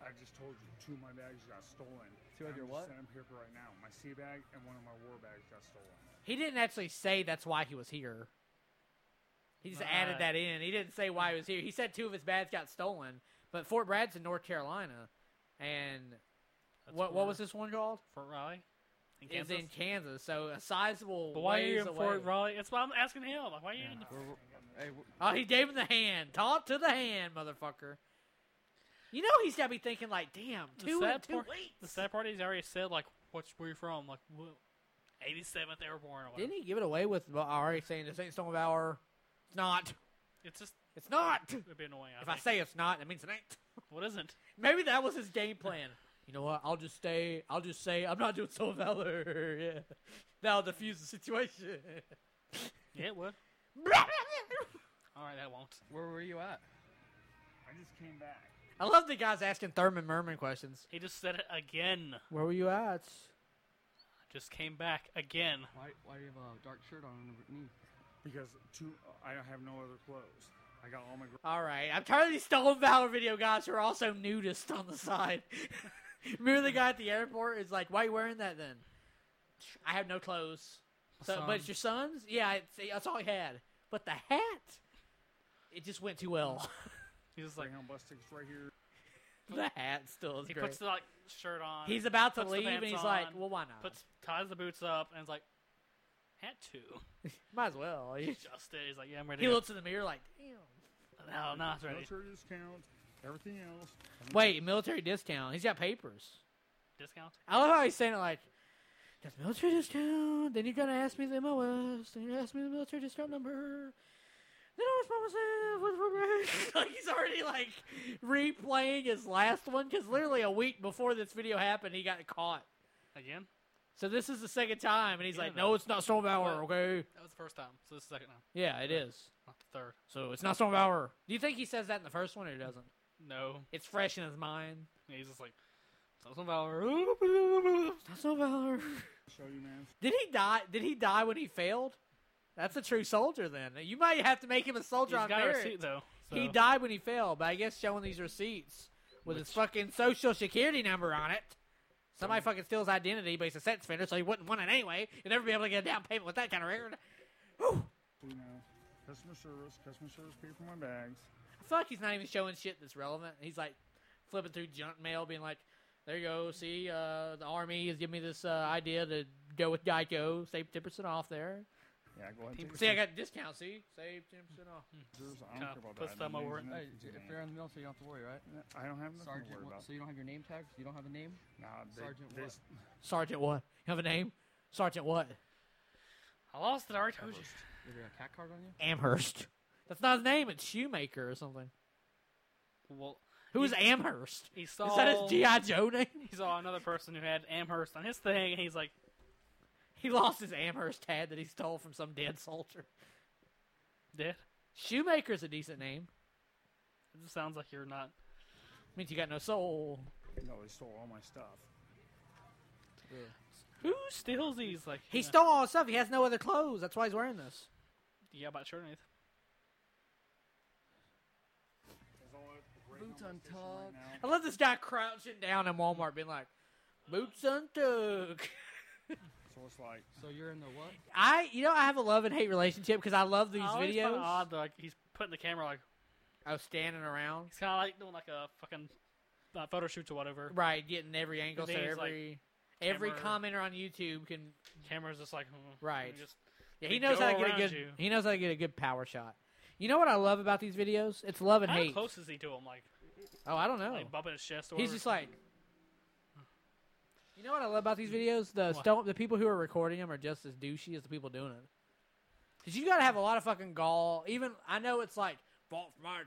I just told you, two of my bags got stolen. Two of I'm your just what? sending them here for right now. My sea bag and one of my war bags got stolen. He didn't actually say that's why he was here. He just added Right. that in. He didn't say why he was here. He said two of his bags got stolen, but Fort Bragg's in North Carolina, and That's what what was this one called? Fort Riley? In It's Kansas? in Kansas, so a sizable. But why are you in away. Fort Riley? That's why I'm asking him. Like, why are you in? Where, where- hey, wh- Oh, he gave him the hand. Talk to the hand, motherfucker. You know he's gotta be thinking like, damn, The two in sad two part- weeks. The sad part is, he already said like, "What's where you from?" Like, 87th Airborne. Or whatever. Didn't he give it away with well, already saying this ain't Stolen Valor? It's not. It's just It's not. it'd be annoying. I If I say it's not, that means it ain't. what isn't? Maybe that was his game plan. You know what? I'll just stay. I'll just say I'm not doing Stolen Valor. yeah, that'll defuse the situation. Yeah, it would. All right, that won't. where were you at? I just came back. I love the guys asking Thurman Merman questions. He just said it again. Where were you at? Just came back again. Why, why do you have a dark shirt on underneath? Because two, I don't have no other clothes. I got all my. gr- All right, I'm tired of these Stolen Valor video guys who are also nudists on the side. Remember the guy at the airport is like, "Why you wearing that then?" I have no clothes. So, but it's your son's. Yeah, it's, that's all he had. But the hat, it just went too well. He's just like, Greyhound bus tickets right here. the hat still is he great. puts the like shirt on. He's about to puts the leave, and pants he's like, on, "Well, why not? puts ties the boots up, and is like, hat too. Might as well." He, Just it. He's like, yeah, I'm ready. he to looks in the mirror like, "Damn." No, no, it's ready. Military discount. Everything else. Wait, military discount. He's got papers. Discount. I love how he's saying it like, "Does military discount?" Then you're gonna ask me the MOS. Then you ask me the military discount number. Then I was myself with progress. like he's already like replaying his last one because literally a week before this video happened, he got caught. Again? So this is the second time, and he's Yeah, like, no. "No, it's not Storm Valor, okay?" That was the first time. So this is the second time. Yeah, it is. Not the third. So it's not Storm Valor. Do you think he says that in the first one, or he doesn't? No. It's fresh in his mind. Yeah, he's just like, Of Valor. Not Valor. Show you, man. Did he die? Did he die when he failed? That's a true soldier. Then you might have to make him a He's soldier on got a merit. receipt though. So. He died when he failed, but I guess showing these receipts with his fucking social security number on it. Somebody fucking steals identity, but he's a sex offender, so he wouldn't want it anyway. You'd never be able to get a down payment with that kind of record. Whew. You know, customer service. Customer service pay for my bags. Like he's not even showing shit that's relevant. He's like flipping through junk mail, being like, "There you go. See, uh, the army has given me this uh, idea to go with Geico, save ten percent off there. Yeah, go ahead. and Take See, I a got discount. See, save ten percent off. pictures. I don't care about puts that. them over Hey, if names. they're in the military, you don't have to worry, right? I don't have nothing to worry What, about. so you don't have your name tag? You don't have a name? Nah, they, Sergeant they, what? Sergeant what? You have a name? Sergeant what? I lost it. I already told you. Is there a CAC card on you? Amherst. That's not his name. It's Shoemaker or something. Well, Who's Amherst? He saw Is that his GI Joe name? He saw another person who had Amherst on his thing, and he's like, He lost his Amherst hat that he stole from some dead soldier. "Dead." Shoemaker's a decent name. It just sounds like you're not. Means you got no soul. No, he stole all my stuff. Who steals these? Like He know, stole all his stuff. He has no other clothes. That's why he's wearing this. Yeah, about shirt underneath. There's all that great Boots competition untucked. Right. I love this guy crouching down in Walmart, being like, "Boots untucked." So it's like, So you're in the what? I, you know, I have a love and hate relationship because I love these I always find it videos. odd, though, like he's putting the camera like I was standing around, he's kind of like doing like a fucking uh, photo shoots or whatever. right, getting every angle, so then he's, like, every every camera- commenter on YouTube can. Camera's just like hmm, Right. and Just Yeah, he knows how to get a good. you. He knows how to get a good power shot. You know what I love about these videos? It's love and hate. how hate. close is he to him? Like, Oh, I don't know. like bumping his chest. Or He's just like. You know what I love about these videos? The stone, the people who are recording them are just as douchey as the people doing it. Cause you gotta have a lot of fucking gall. Even I know it's like fault for my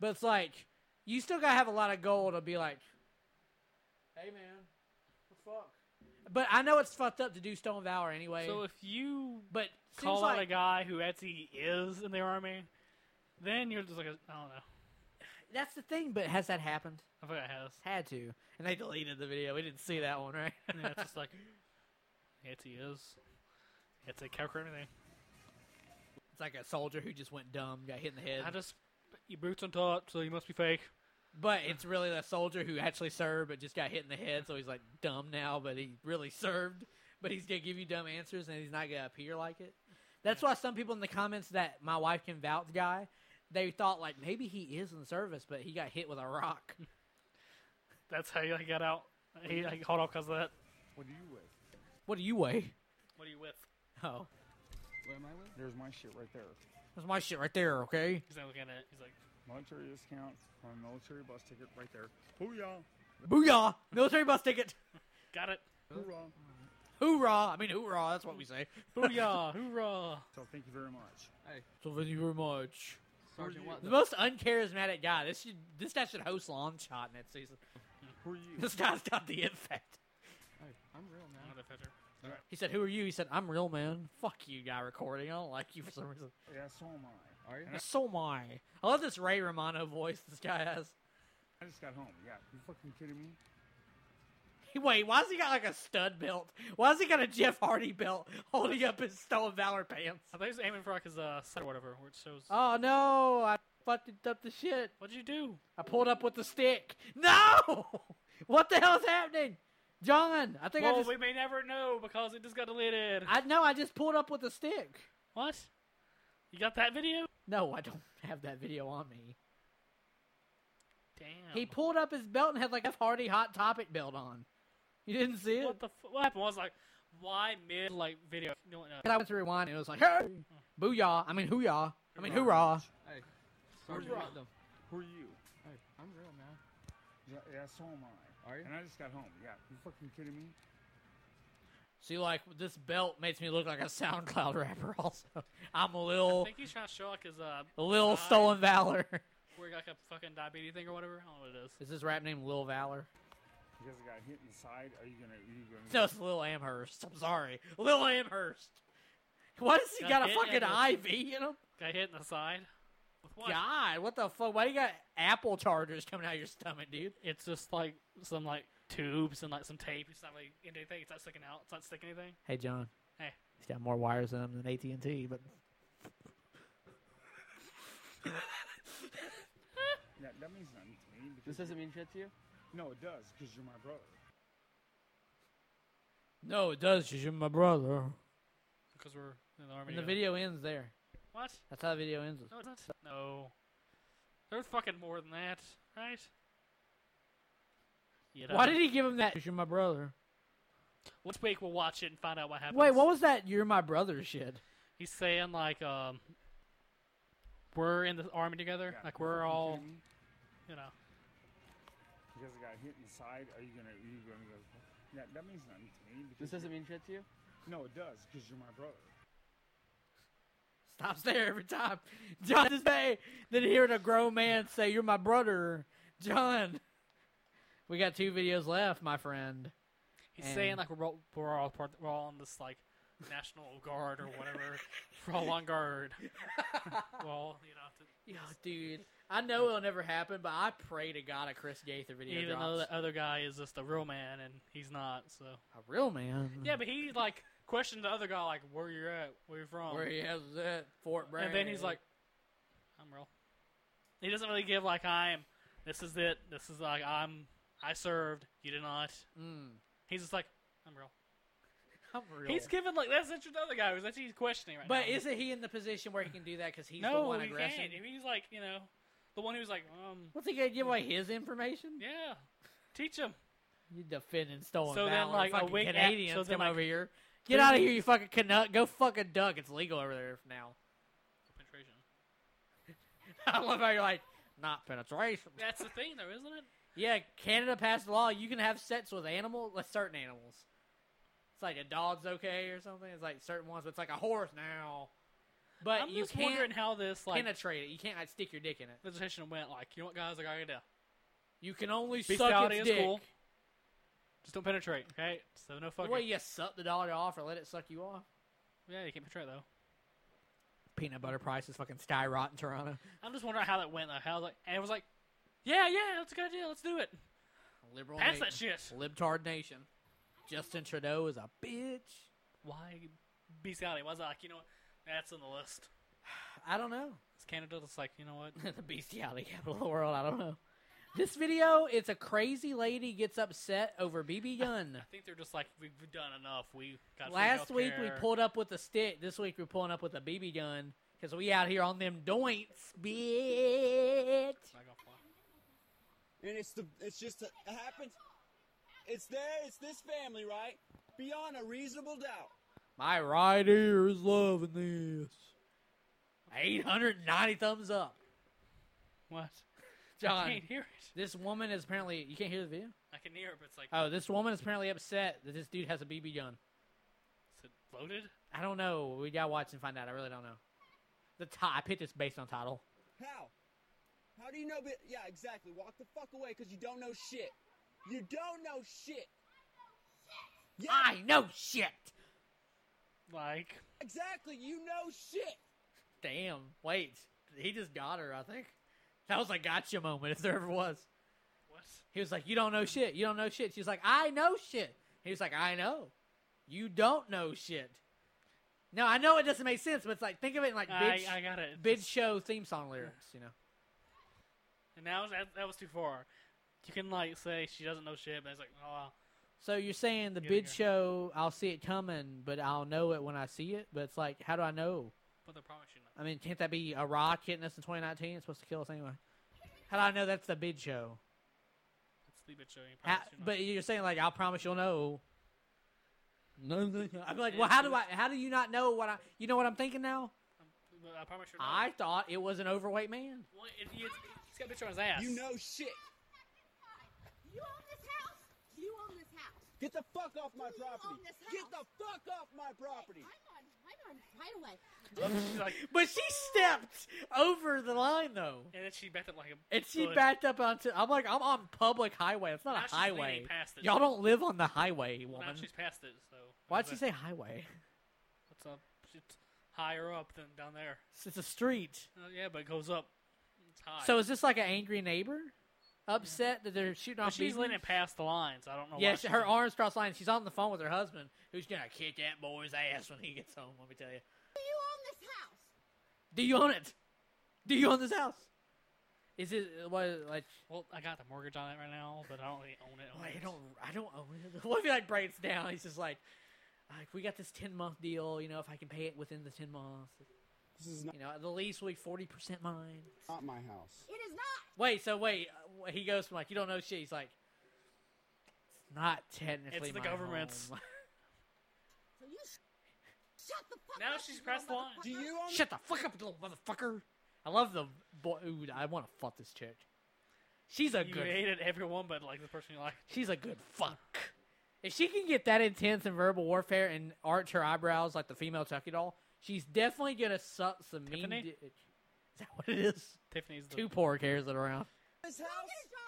but it's like you still gotta have a lot of gall to be like, "Hey man, what the fuck?" But I know it's fucked up to do Stolen Valor anyway. So if you but call seems out like, a guy who actually is in the army, then you're just like, a, I don't know. that's the thing. But has that happened? I think it has. Had to, and they deleted the video. We didn't see that one, right? Yeah, it's just like, Etsy is. It's a character or anything. It's like a soldier who just went dumb, got hit in the head. I just your boots on top, so you must be fake. But it's really a soldier who actually served, but just got hit in the head, so he's like dumb now. But he really served, but he's gonna give you dumb answers, and he's not gonna appear like it. That's why some people in the comments that my wife can vouch guy, they thought like maybe he is in the service, but he got hit with a rock. That's how he got out. He like, called off because of that. what do you weigh? What do you weigh? What are you with? Oh, What am I with? There's my shit right there. There's my shit right there. Okay, He's not looking at it. He's like, Military discount on a military bus ticket right there. Booyah! booyah! Military bus ticket. got it. Hoorah! Hoorah! I mean hoorah. That's what we say. Booyah! Hoorah! So thank you very much. Hey, So thank you very much. Sergeant what? The most uncharismatic guy. This should this guy should host Launch Shot next season. Who are you? This guy's got the infect. Hey, I'm real now. Another picture. He said, "Who are you?" He said, "I'm real, man." Fuck you, guy recording. I don't like you for some reason. Yeah, so am I. Are you? So am I. I love this Ray Romano voice this guy has. I just got home. Yeah, you fucking kidding me? He, wait, why has he got like a stud belt? Why has he got a Jeff Hardy belt holding up his Stolen Valor pants? I thought he was aiming for like his uh set or whatever, where it shows. Oh no, I fucked up the shit. What'd you do? I pulled up with the stick. No! What the hell is happening? John, I think I Well, just we may never know because it just got deleted. I know I just pulled up with the stick. What? You got that video? No, I don't have that video on me. Damn. He pulled up his belt and had like a Hardy Hot Topic belt on. You didn't see it? What the? F- what happened? I was like, why mid like video? No, no. And I went to rewind and it was like, hey, booyah. I mean, hooyah. I mean, hoorah. Hey, Sergeant Hoorah. what the? Who are you? Hey, I'm real now. Yeah, yeah, so am I. Are you? And I just got home. Yeah, you fucking kidding me? See, like, this belt makes me look like a SoundCloud rapper also. I'm a little, I think he's trying to show like his uh a little side, stolen valor. where he got like a fucking diabetes thing or whatever. I don't know what it is. Is this rap name Lil Valor? Because I got hit in the side. Are you gonna? Are you gonna? No, it's Lil Amherst. I'm sorry. Lil Amherst. Why does he Got got a fucking in the- IV in him? Got hit in the side. What? God, what the fuck? Why do you got apple chargers coming out of your stomach, dude? It's just like some like tubes and like some tape. It's not really into anything. It's not sticking out. It's not sticking anything. Hey, John. Hey. He's got more wires in him than AT and T, but That, that means nothing to me. This doesn't mean shit to you? no, it does. Because you're my brother. no, it does. Cause you're my brother. Because we're in the army. And the together. video ends there. What? That's how the video ends. No, it's not. No. There's fucking more than that, right? You Why did he give him that? 'Cause you're my brother. This week we'll watch it and find out what happens. Wait, what was that? You're my brother shit. He's saying like um, we're in the army together. Yeah, like we're all, kidding me? you know. Because I got hit inside. Are you gonna? Are you gonna go? That, that means nothing to me. Because This doesn't mean shit to you? No, it does. Because you're my brother. Stops there every time. John this day, then hearing a grown man say, "You're my brother," John, we got two videos left, my friend. He's And- saying like we're all, we're all part, we're all on this like national guard or whatever. we're all on guard. we're you know. To, Yo, dude, I know it'll never happen, but I pray to God a Chris Gaither video even drops. though the other guy is just a real man and he's not. So a real man. yeah, but he like questioned the other guy like where you're at, where you're from, Where he has that Fort Bragg. and then he's like, I'm real. He doesn't really give like I'm. This is it. This is like I'm. I served. You did not. mm, He's just like I'm real. I'm real. He's giving like that's such another guy. That's what he's questioning right but now. isn't he in the position where he can do that because he's the no, one he aggressing? can't. He's like you know the one who's like um What's he gonna give away his information? yeah, teach him. You defending stolen So then, valor. like, a fucking week af- Canadians so come like, over here. Get out of here, you fucking Canuck. Go fucking duck. It's legal over there now. Penetration. I love how you're like, not penetration. That's the thing, though, isn't it? Yeah, Canada passed a law. You can have sex with animals, like certain animals. It's like a dog's okay or something. It's like certain ones, but it's like a horse now. But I'm you just can't wondering how this like penetrate it. You can't like stick your dick in it. legislation went. Like, you know what, guys? I gotta do. You can only Bestiality suck its is dick. cool. Just don't penetrate, okay? So no fucking. What, you suck the dog off or let it suck you off? Yeah, you can't penetrate though. Peanut butter prices fucking skyrocket in Toronto. I'm just wondering how that went. Like, how like, and it was like, yeah, yeah, that's a good idea. Let's do it. Liberal Pass na- that shit. Libtard nation. Justin Trudeau is a bitch. Why bestiality? Why's that like? You know what? That's on the list. I don't know. It's Canada. That's like, you know what? the bestiality capital of the world. I don't know. This video, it's a crazy lady gets upset over BB gun. I think they're just like, we've done enough. We got Last week we pulled up with a stick. This week we're pulling up with a BB gun because we out here on them doints, bitch. Back off, fly. and it's the it's just it happens. It's there. It's this family, right? Beyond a reasonable doubt. My right ear is loving this. 890 thumbs up. What? I John, can't hear it. this woman is apparently. You can't hear the video? I can hear it, but it's like, Oh, this woman is apparently upset that this dude has a BB gun. is it loaded? I don't know. We gotta watch and find out. I really don't know. The ti I picked this based on title. How? How do you know? But yeah, exactly. Walk the fuck away because you don't know shit. You don't know shit. Yeah, I know shit. Like, exactly. You know shit. Damn. Wait. He just got her. I think that was a gotcha moment if there ever was. what? He was like, "You don't know shit. You don't know shit." She's like, "I know shit." He was like, "I know. You don't know shit." No, I know it doesn't make sense, but it's like think of it in like I, bitch, I got it. bitch show theme song lyrics. You know. And now that, that was too far. You can like say she doesn't know shit, but it's like, oh, wow. So you're saying the Getting bid her. show, I'll see it coming, but I'll know it when I see it. But it's like, how do I know? but they promise you not. I mean, can't that be a rock hitting us in 2019? It's supposed to kill us anyway. How do I know that's the bid show? It's the bitch show. You How, promise you not. but you're saying like, I'll promise you'll know. No, I'm like, well, how do I? How do you not know what I? You know what I'm thinking now? Um, but I promise you. I thought it was an overweight man. Well, it, it's, he's got a bitch on his ass. You know shit. You own this house? You own this house? Get the fuck off my You property. own this Get the fuck off my property. I'm on, I'm on highway. She's like, But she stepped over the line though, and then she backed up like a. and she foot. backed up onto. I'm like, I'm on public highway. It's not Now a she's highway. leaning past it. Y'all don't live on the highway, Well, now woman. she's past it. So Why'd she say highway? What's up? It's higher up than down there. It's a street. Uh, yeah, but it goes up. It's. So is this like an angry neighbor? Upset that they're shooting but off. she's BBs? leaning past the lines. I don't know. Yeah, why she, she's- her arms crossed lines. She's on the phone with her husband, who's gonna kick that boy's ass when he gets home. Let me tell you. Do you own this house? Do you own it? Do you own this house? Is it what like? Well, I got the mortgage on it right now, but I don't really own it. Own I it. don't. I don't own it. What if he like breaks down? He's just like, like we got this ten month deal. You know, if I can pay it within the ten months, This is not, you know, the lease will be forty percent mine. not my house. It is not. Wait, so wait, uh, he goes from like you don't know shit. He's like, it's not technically It's the my government's. home." So you sh- shut the fuck Now up. she's you pressed the line. Do you own? Shut the fuck up, you little motherfucker! I love the boy. Ooh, I want to fuck this chick. She's a good. You hated everyone, but like the person you like. She's a good fuck. If she can get that intense in verbal warfare and arch her eyebrows like the female Chucky doll, she's definitely gonna suck some mean. Tiffany? Di- is that what it is? Tiffany's the. Two poor cares it around. This Go house. get a job.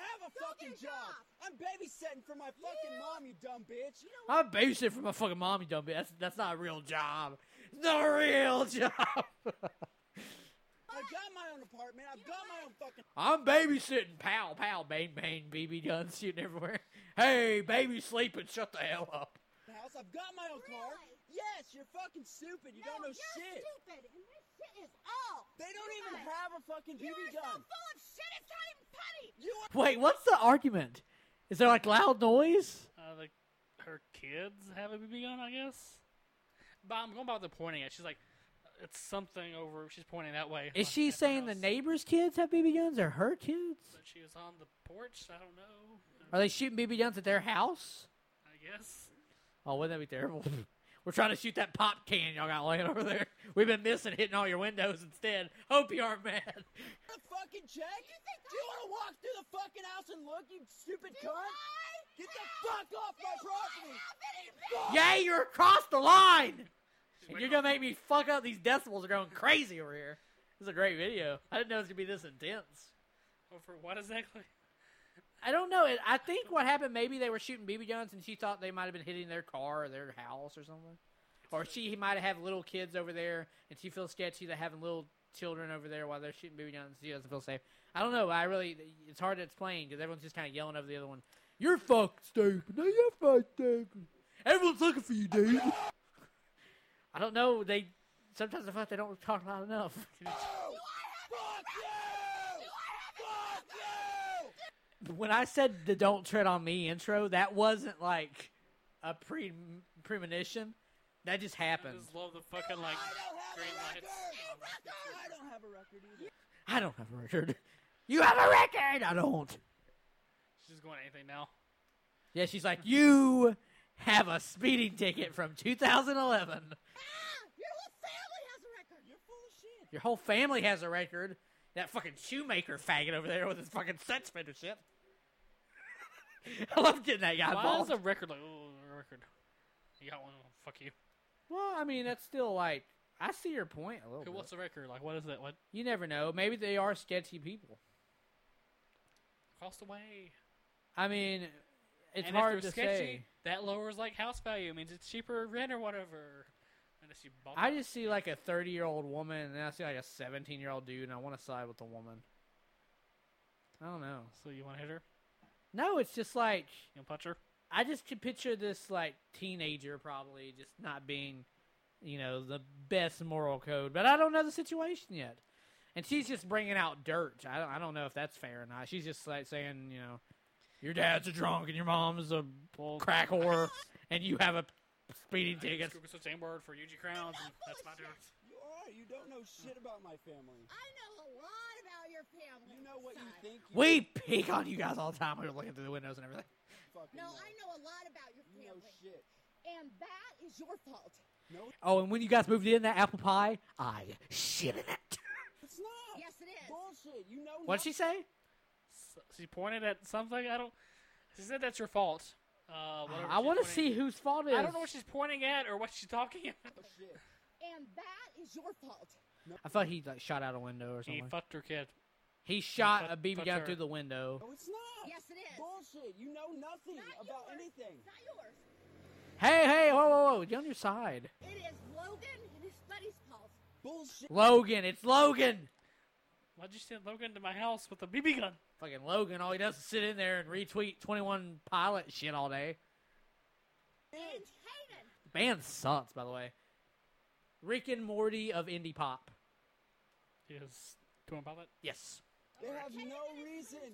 have a fucking job. I'm babysitting for my fucking mom, you dumb bitch. I'm babysitting for my fucking mom, you dumb bitch. That's, that's not a real job. It's not a real job. I got my own apartment. I've got my own fucking. I'm babysitting. Pow, pow, bang, bang, BB guns shooting everywhere. Hey, baby sleeping. Shut the hell up. house. I've got my own car. Yes, you're fucking stupid. You don't know you're shit. stupid, and this shit is all. They don't even stupid. have a fucking BB You BB are so full of shit. It's not even funny. You are. Wait, what's the argument? Is there like loud noise? Uh, like her kids have a BB gun, I guess. But I'm going by the pointing at. She's like, it's something over. She's pointing that way. Is like, she saying the house. neighbors' kids have BB guns or her kids? That she was on the porch. I don't know. Are they shooting BB guns at their house? I guess. Oh, wouldn't that be terrible? We're trying to shoot that pop can y'all got laying over there. We've been missing hitting all your windows instead. Hope you aren't mad. a fucking check? Do you want to walk through the fucking house and look, you stupid cunt? Get the fuck off my property! Yay, you're across the line! And you're gonna make me fuck up. These decibels are going crazy over here. This is a great video. I didn't know it was gonna be this intense. Over what exactly? I don't know. I think what happened, maybe they were shooting BB guns and she thought they might have been hitting their car or their house or something. Or she might have little kids over there and she feels sketchy that having little children over there while they're shooting BB guns. She doesn't feel safe. I don't know. I really, it's hard to explain because everyone's just kind of yelling over the other one. You're fucking stupid. No, you're fucking stupid. Everyone's looking for you, dude. I don't know. They sometimes I feel like they don't talk loud enough. when I said the "Don't Tread on Me" intro, that wasn't like a pre premonition. That just I happened. just love the fucking like I green don't have a lights. record! I don't have a record either. I don't have a record. You have a record. I don't. She's just going anything now. Yeah, she's like, you have a speeding ticket from 2011. Ah, your whole family has a record. You're full of shit. Your whole family has a record. That fucking shoemaker faggot over there with his fucking sex fender shit. I love getting that guy Why involved. is a record like oh a record? You got one? Fuck you. Well, I mean, that's still like I see your point a little Okay, bit. what's the record? Like what is that? What You never know. Maybe they are sketchy people. cost away? I mean, it's and hard if to they're sketchy, say. that lowers like house value. It means it's cheaper rent or whatever. Unless you bump I it. just see like a 30 year old woman, and then I see like a 17 year old dude, and I want to side with the woman. I don't know. So you want to hit her? No, it's just like You want to punch her? I just can picture this like teenager probably just not being, you know, the best moral code. But I don't know the situation yet, and she's just bringing out dirt. I don't, I don't know if that's fair or not. She's just like saying, you know, your dad's a drunk and your mom's a Well, crack whore, and you have a speeding ticket. Google the same word for UG crowns, and that's my dirt. You alright? You don't know shit about my family. I know a lot about your family. You know what you think. You We pick on you guys all the time. We were looking through the windows and everything. fucking No, know. I know a lot about your You know shit. And that is your fault. No, Oh, and when you guys moved in that apple pie, I shit in it. it's not. Yes, it is. Bullshit. You know. What'd she say? So she pointed at something. I don't. She said that's your fault. Uh, whatever I want to pointing- see whose fault it is. I don't know what she's pointing at or what she's talking about. nothing. Shit. And that is your fault. I thought he like shot out a window or something. He fucked her kid. He shot a BB gun her. through the window. No, it's not. Yes, it is. Bullshit. You know nothing Not about yours. anything. Not yours. Hey, hey, whoa, whoa, whoa! Get on your side, It is Logan and his buddy's fault. Bullshit. Logan. It's Logan. Why'd you send Logan to my house with a BB gun? Fucking Logan. All he does is sit in there and retweet Twenty One Pilot shit all day. And Hayden. The band sucks, by the way. Rick and Morty of indie pop. Is doing about that? Yes. They have no reason.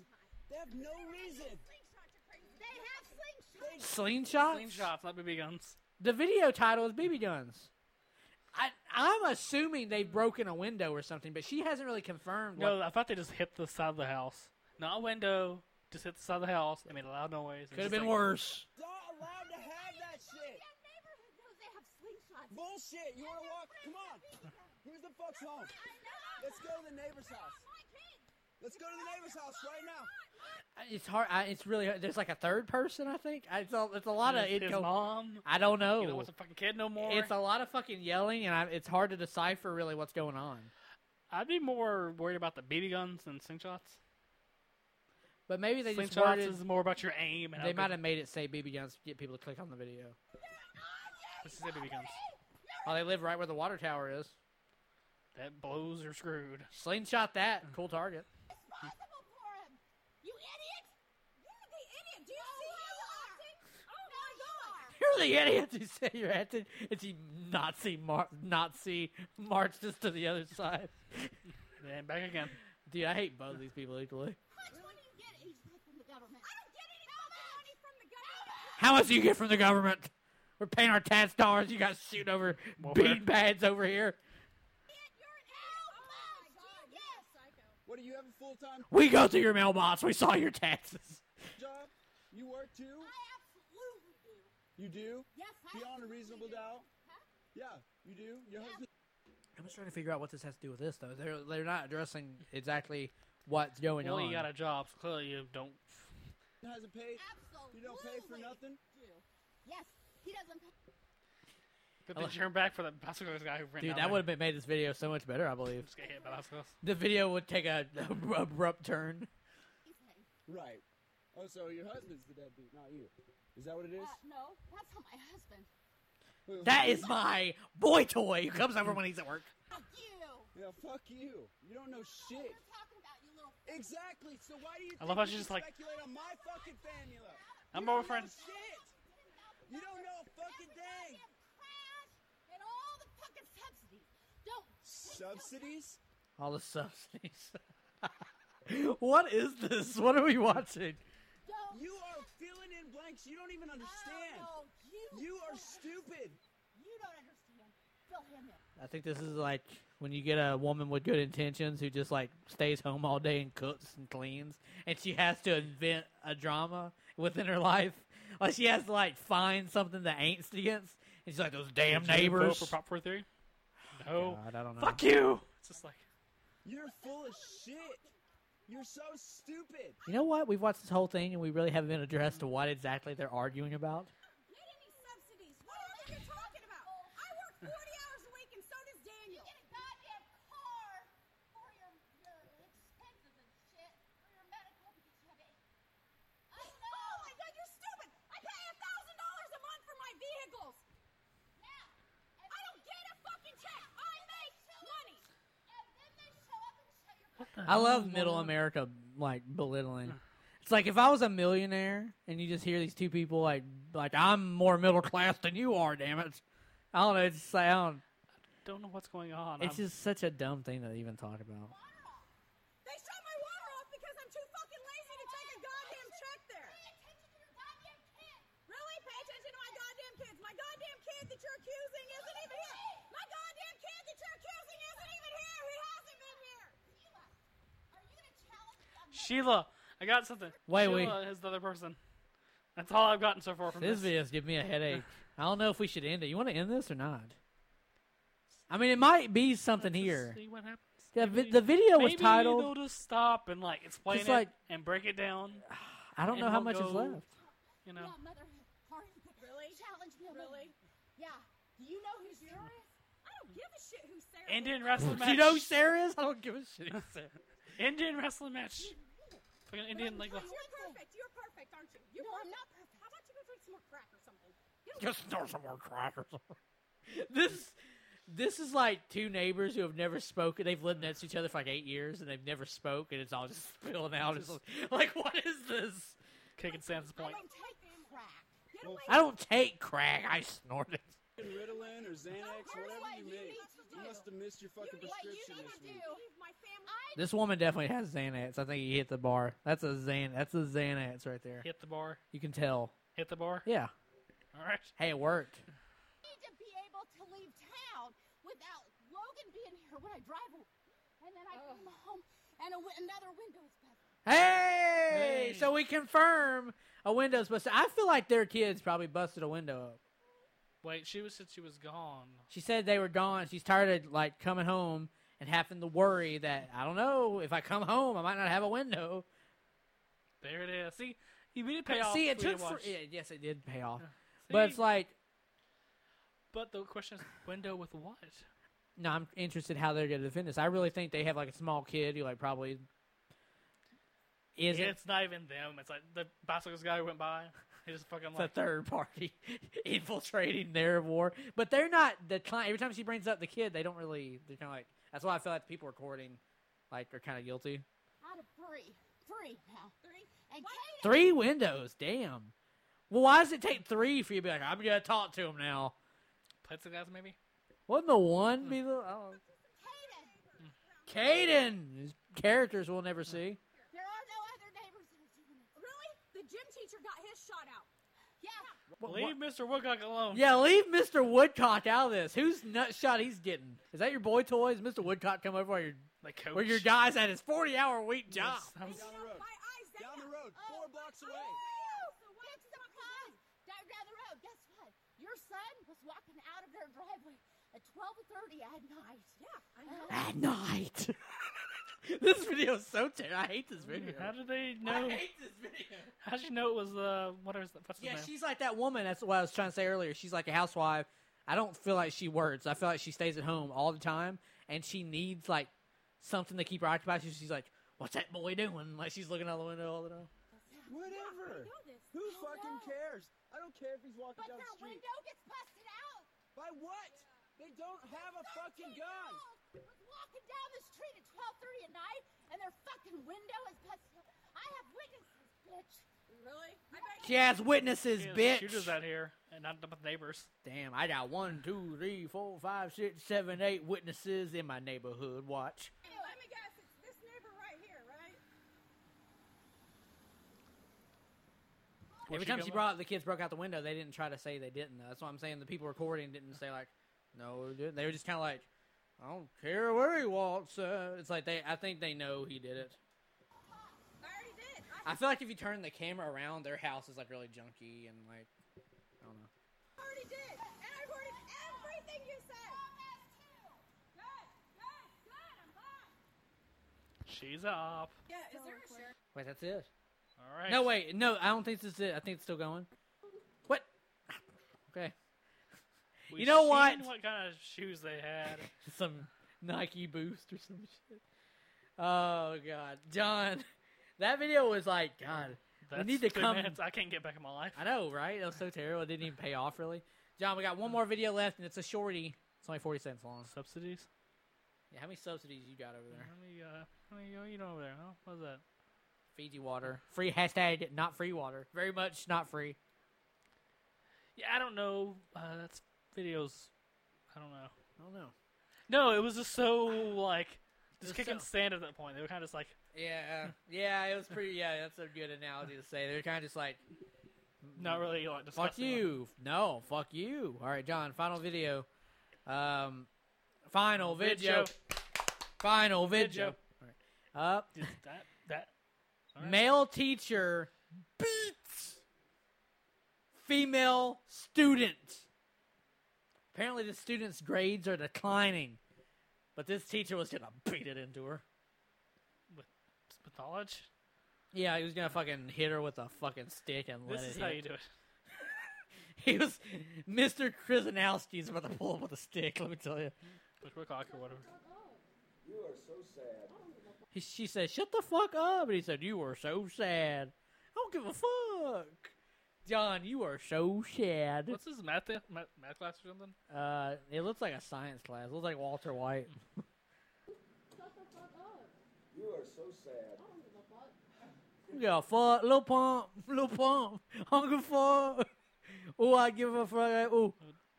They have no reason. Slingshots. They have slingshots. Slingshots. Slingshots, not BB guns. The video title is BB guns. I, I'm assuming they've broken a window or something, but she hasn't really confirmed. What, No, I thought they just hit the side of the house. Not a window, just hit the side of the house. It made a loud noise. could have been worse. Not allowed to have that shit. Damn neighborhood knows they have slingshots. Bullshit. You wanna walk? Come on. Who's the fuck's home? Let's go to the neighbor's house. Let's go to the neighbor's house right now. Uh, it's hard. I, it's really. hard. There's like a third person. I think. Uh, it's a, it's a lot of. his, It go- mom. I don't know. You don't want fucking kid no more. It's a lot of fucking yelling, and I, it's hard to decipher really what's going on. I'd be more worried about the BB guns than slingshots. But maybe they just Slingshots worded, is more about your aim. And they might have made it say BB guns to get people to click on the video. This is BB guns. Oh, they live right where the water tower is. That blows are screwed. Slingshot that. Cool target. Responsible for him. You idiot! You're the idiot. Do you see you acting? Oh my god! You're the idiot. You say you're acting. It's he Nazi mar- Nazi marched us to the other side. And back again. Dude, I hate both these people equally. How much money do you get each month from the government? I don't get any fucking money from the government. How much do you get from the government? We're paying our tax dollars. You guys shooting over Welfare. bean pads over here. Oh you're an asshole. Yes. Psycho. What do you have a full time We go through your mailbox. We saw your taxes. job? You work too? I absolutely do. You do? Yes, Beyond a reasonable doubt? Huh? Yeah, you do. Your husband I'm just trying to figure out what this has to do with this, though. They're they're not addressing exactly what's going Well, on. you got a job, so clearly you don't. hasn't paid. Absolutely. You don't pay for nothing? Yes, he doesn't pay. Good I thing like- you turn back for that bicycle guy who ran Dude, down that would have made this video so much better, I believe. Just get hit by bicycles. The video would take a abrupt turn. He's. Right. Oh, so your husband's the deadbeat, not you. Is that what it is? Uh, no, that's not my husband. That is my boy toy who comes over when he's at work. Fuck you. Yeah, fuck you. You don't know That's shit. what we're talking about, you little. Exactly. So why do you I think love how you she's just like- speculate on my fucking formula? I'm you don't boyfriend. know shit. You don't know a fucking thing. And all the fucking subsidies. Don't. Subsidies? All the subsidies. what is this? What are we watching? Don't. You are filling. You don't even understand. Oh, you. You are don't stupid. You don't understand. Fill him in. I think this is like when you get a woman with good intentions who just like stays home all day and cooks and cleans, and she has to invent a drama within her life. Like she has to like find something to angst against, and she's like those damn Did you vote neighbors. for Prop 43? No. God, I don't know. Fuck you! It's just like. You're full of shit. You're so stupid. You know what? We've watched this whole thing and we really haven't been addressed to what exactly they're arguing about. Get any subsidies? What are you talking about? I work 40 hours a week and so does Daniel. You get a goddamn car for your, your expenses and shit. For your medical because you have AIDS. I know. Oh my god, you're stupid. I pay a thousand dollars a month for my vehicles. Now, I don't get a fucking check. I make money. And then they show up and shut your What the I oh, love middle? America like belittling. It's like if I was a millionaire and you just hear these two people like like I'm more middle class than you are, damn it. I don't know. It's just, I don't. Don't know what's going on. It's I'm- just such a dumb thing to even talk about. They shut my water off because I'm too fucking lazy to take a goddamn check there. Pay attention to your goddamn kids. Really? Pay attention to my goddamn kids. My goddamn kid that you're accusing isn't even here. My goddamn kid that you're accusing isn't even here. He hasn't been here. Sheila, are you gonna challenge me on this? Sheila, I got something. Wait, Sheila is the other person. That's all I've gotten so far from This this. video's giving me a headache. I don't know if we should end it. You want to end this or not? I mean, it might be something Let's here. See what happens. The, vi- Maybe- the video was maybe titled. they'll just stop and like explain Just it like- and break it down. I don't and know how we'll much is go- left. You know. Yeah, mother. Are you really? Challenge me Really? Yeah. Do you know who's serious? I don't give a shit who's serious. Indian wrestling match. Do you know who Sarah is? I don't give a shit. who Sarah. Indian wrestling match. Fucking Indian like. You're perfect. You're perfect, aren't you? You're no, I'm not perfect. How about you go drink some more crack or something? Just throw some more crackers. this, this is like two neighbors who have never spoken. They've lived next to each other for like eight years, and they've never spoke, and it's all just spilling out. It's like, what is this? Kicking Sam's I point. don't take crack. Get Well, away I don't take crack. I snort it. Ritalin or Xanax, here's whatever what you you make. Need to You must have missed your fucking you, what you this week. do. My family. This woman definitely has Xanax. I think he hit the bar. That's a Xan. That's a Xanax right there. Hit the bar. You can tell. Hit the bar. Yeah. All right. Hey, it worked. need to be able to leave town without Logan being here when I drive. And then I oh. come home and a another window is busted. Hey, Hey. so we confirm a window's busted. I feel like their kids probably busted a window up. Wait, she was said she was gone. She said they were gone. She's tired of like coming home and having to worry that I don't know if I come home I might not have a window. There it is. See, you it pay off. see, it took for, yeah, yes, it did pay off. Yeah. But it's like But the question is, window with what? no, I'm interested how they're going to defend this. I really think they have like a small kid who like probably Is it? It's not even them. It's like the bicycles guy who went by. He just fucking It's a like third party infiltrating their war, but they're not the client. Every time she brings up the kid, they don't really. They're kind of like. That's why I feel like the people recording, like, are kind of guilty. Out of three. Three, pal. Three. And Kaden, Three windows, damn. Well, why does it take three for you to be like, I'm gonna talk to him now? played some guys maybe. Wouldn't the one hmm. be the? Oh. Kaden, Caden, His characters we'll never hmm. see. there are no other neighbors that are doing it. Really? The gym teacher got his shot out. Yeah. Leave Mr. Woodcock alone. Yeah, leave Mr. Woodcock out of this. Whose nut shot he's getting? Is that your boy toys? Mr. Woodcock come over while your Like coach. where your guy's at his forty hour week job. Sounds- Down the road. My eyes, Down the road, Oh, four blocks away. Oh, so what's the cause? Down, down the road. Guess what? Your son was walking out of their driveway at 12:30 at night. Yeah, I know. At night. this video is so terrible. I hate this video. How did they know? I know? hate this video. How did you know it was uh what is the, what's his Yeah, name? she's like that woman. That's what I was trying to say earlier. She's like a housewife. I don't feel like she works. I feel like she stays at home all the time, and she needs like something to keep her occupied. So she's like, "What's that boy doing?" Like she's looking out the window all the time. Whatever. know this. Who I fucking know. cares? I don't care if he's walking But down the street. window gets busted out. By what? They don't have a fucking gun. Was walking down the street at 12:30 at night, and their fucking window is busted. I have witnesses, bitch. Really? She has witnesses, He has bitch. Shooters out here and not the neighbors. Damn, I got one, two, three, four, five, six, seven, eight witnesses in my neighborhood. Watch. Hey, let me guess. It's this neighbor right here, right? Every she time she brought up the kids broke out the window, they didn't try to say they didn't. Though. That's what I'm saying. The people recording didn't say like, no. They were just kind of like, I don't care where he walks. Uh, it's like they. I think they know he did it. I already did. I I feel like if you turn the camera around, their house is like really junky and like, I don't know. already did. And I recorded everything you said. Good, good, good. She's up. Yeah, is there a sheriff? Wait, that's it. All right. No, wait, no, I don't think this is it. I think it's still going. What? Okay, We You know what? What kind of shoes they had? some Nike Boost or some shit. Oh God, John, that video was like God. That's need to come- minutes. I can't get back in my life. I know, right? That was so terrible. It didn't even pay off really. John, we got one more video left, and it's a shorty. It's only forty cents long. Subsidies? Yeah, how many subsidies you got over there? How many, uh, how many you know over there? Huh? What's that? Fiji water, free hashtag not free water. Very much not free. Yeah, I don't know. Uh, that's videos. I don't know. I don't know. No, it was just so like just kicking so- sand at that point. They were kind of just like, Yeah, yeah, it was pretty. Yeah, that's a good analogy to say. They're kind of just like, not really like fuck you. No, fuck you. All right, John. Final video. Um, final video. Video. Final video. Right. Up. Just that that. right. Male teacher beats female student. Apparently, the student's grades are declining, but this teacher was gonna beat it into her. With pathology. Yeah, he was gonna fucking hit her with a fucking stick and let This it is hit. how you do it. He was Mr. Krasinowski's about to pull up with a stick. Let me tell you. Push Woodcock or whatever. You are so sad. He, she said, "Shut the fuck up," and he said, "You are so sad. I don't give a fuck." John, you are so sad. What's his math, math math class or something? Uh, it looks like a science class. It looks like Walter White. You are so sad. Yeah, fuck, little pump, little pump. I don't give a fuck. Oh, I give a fuck. Oh,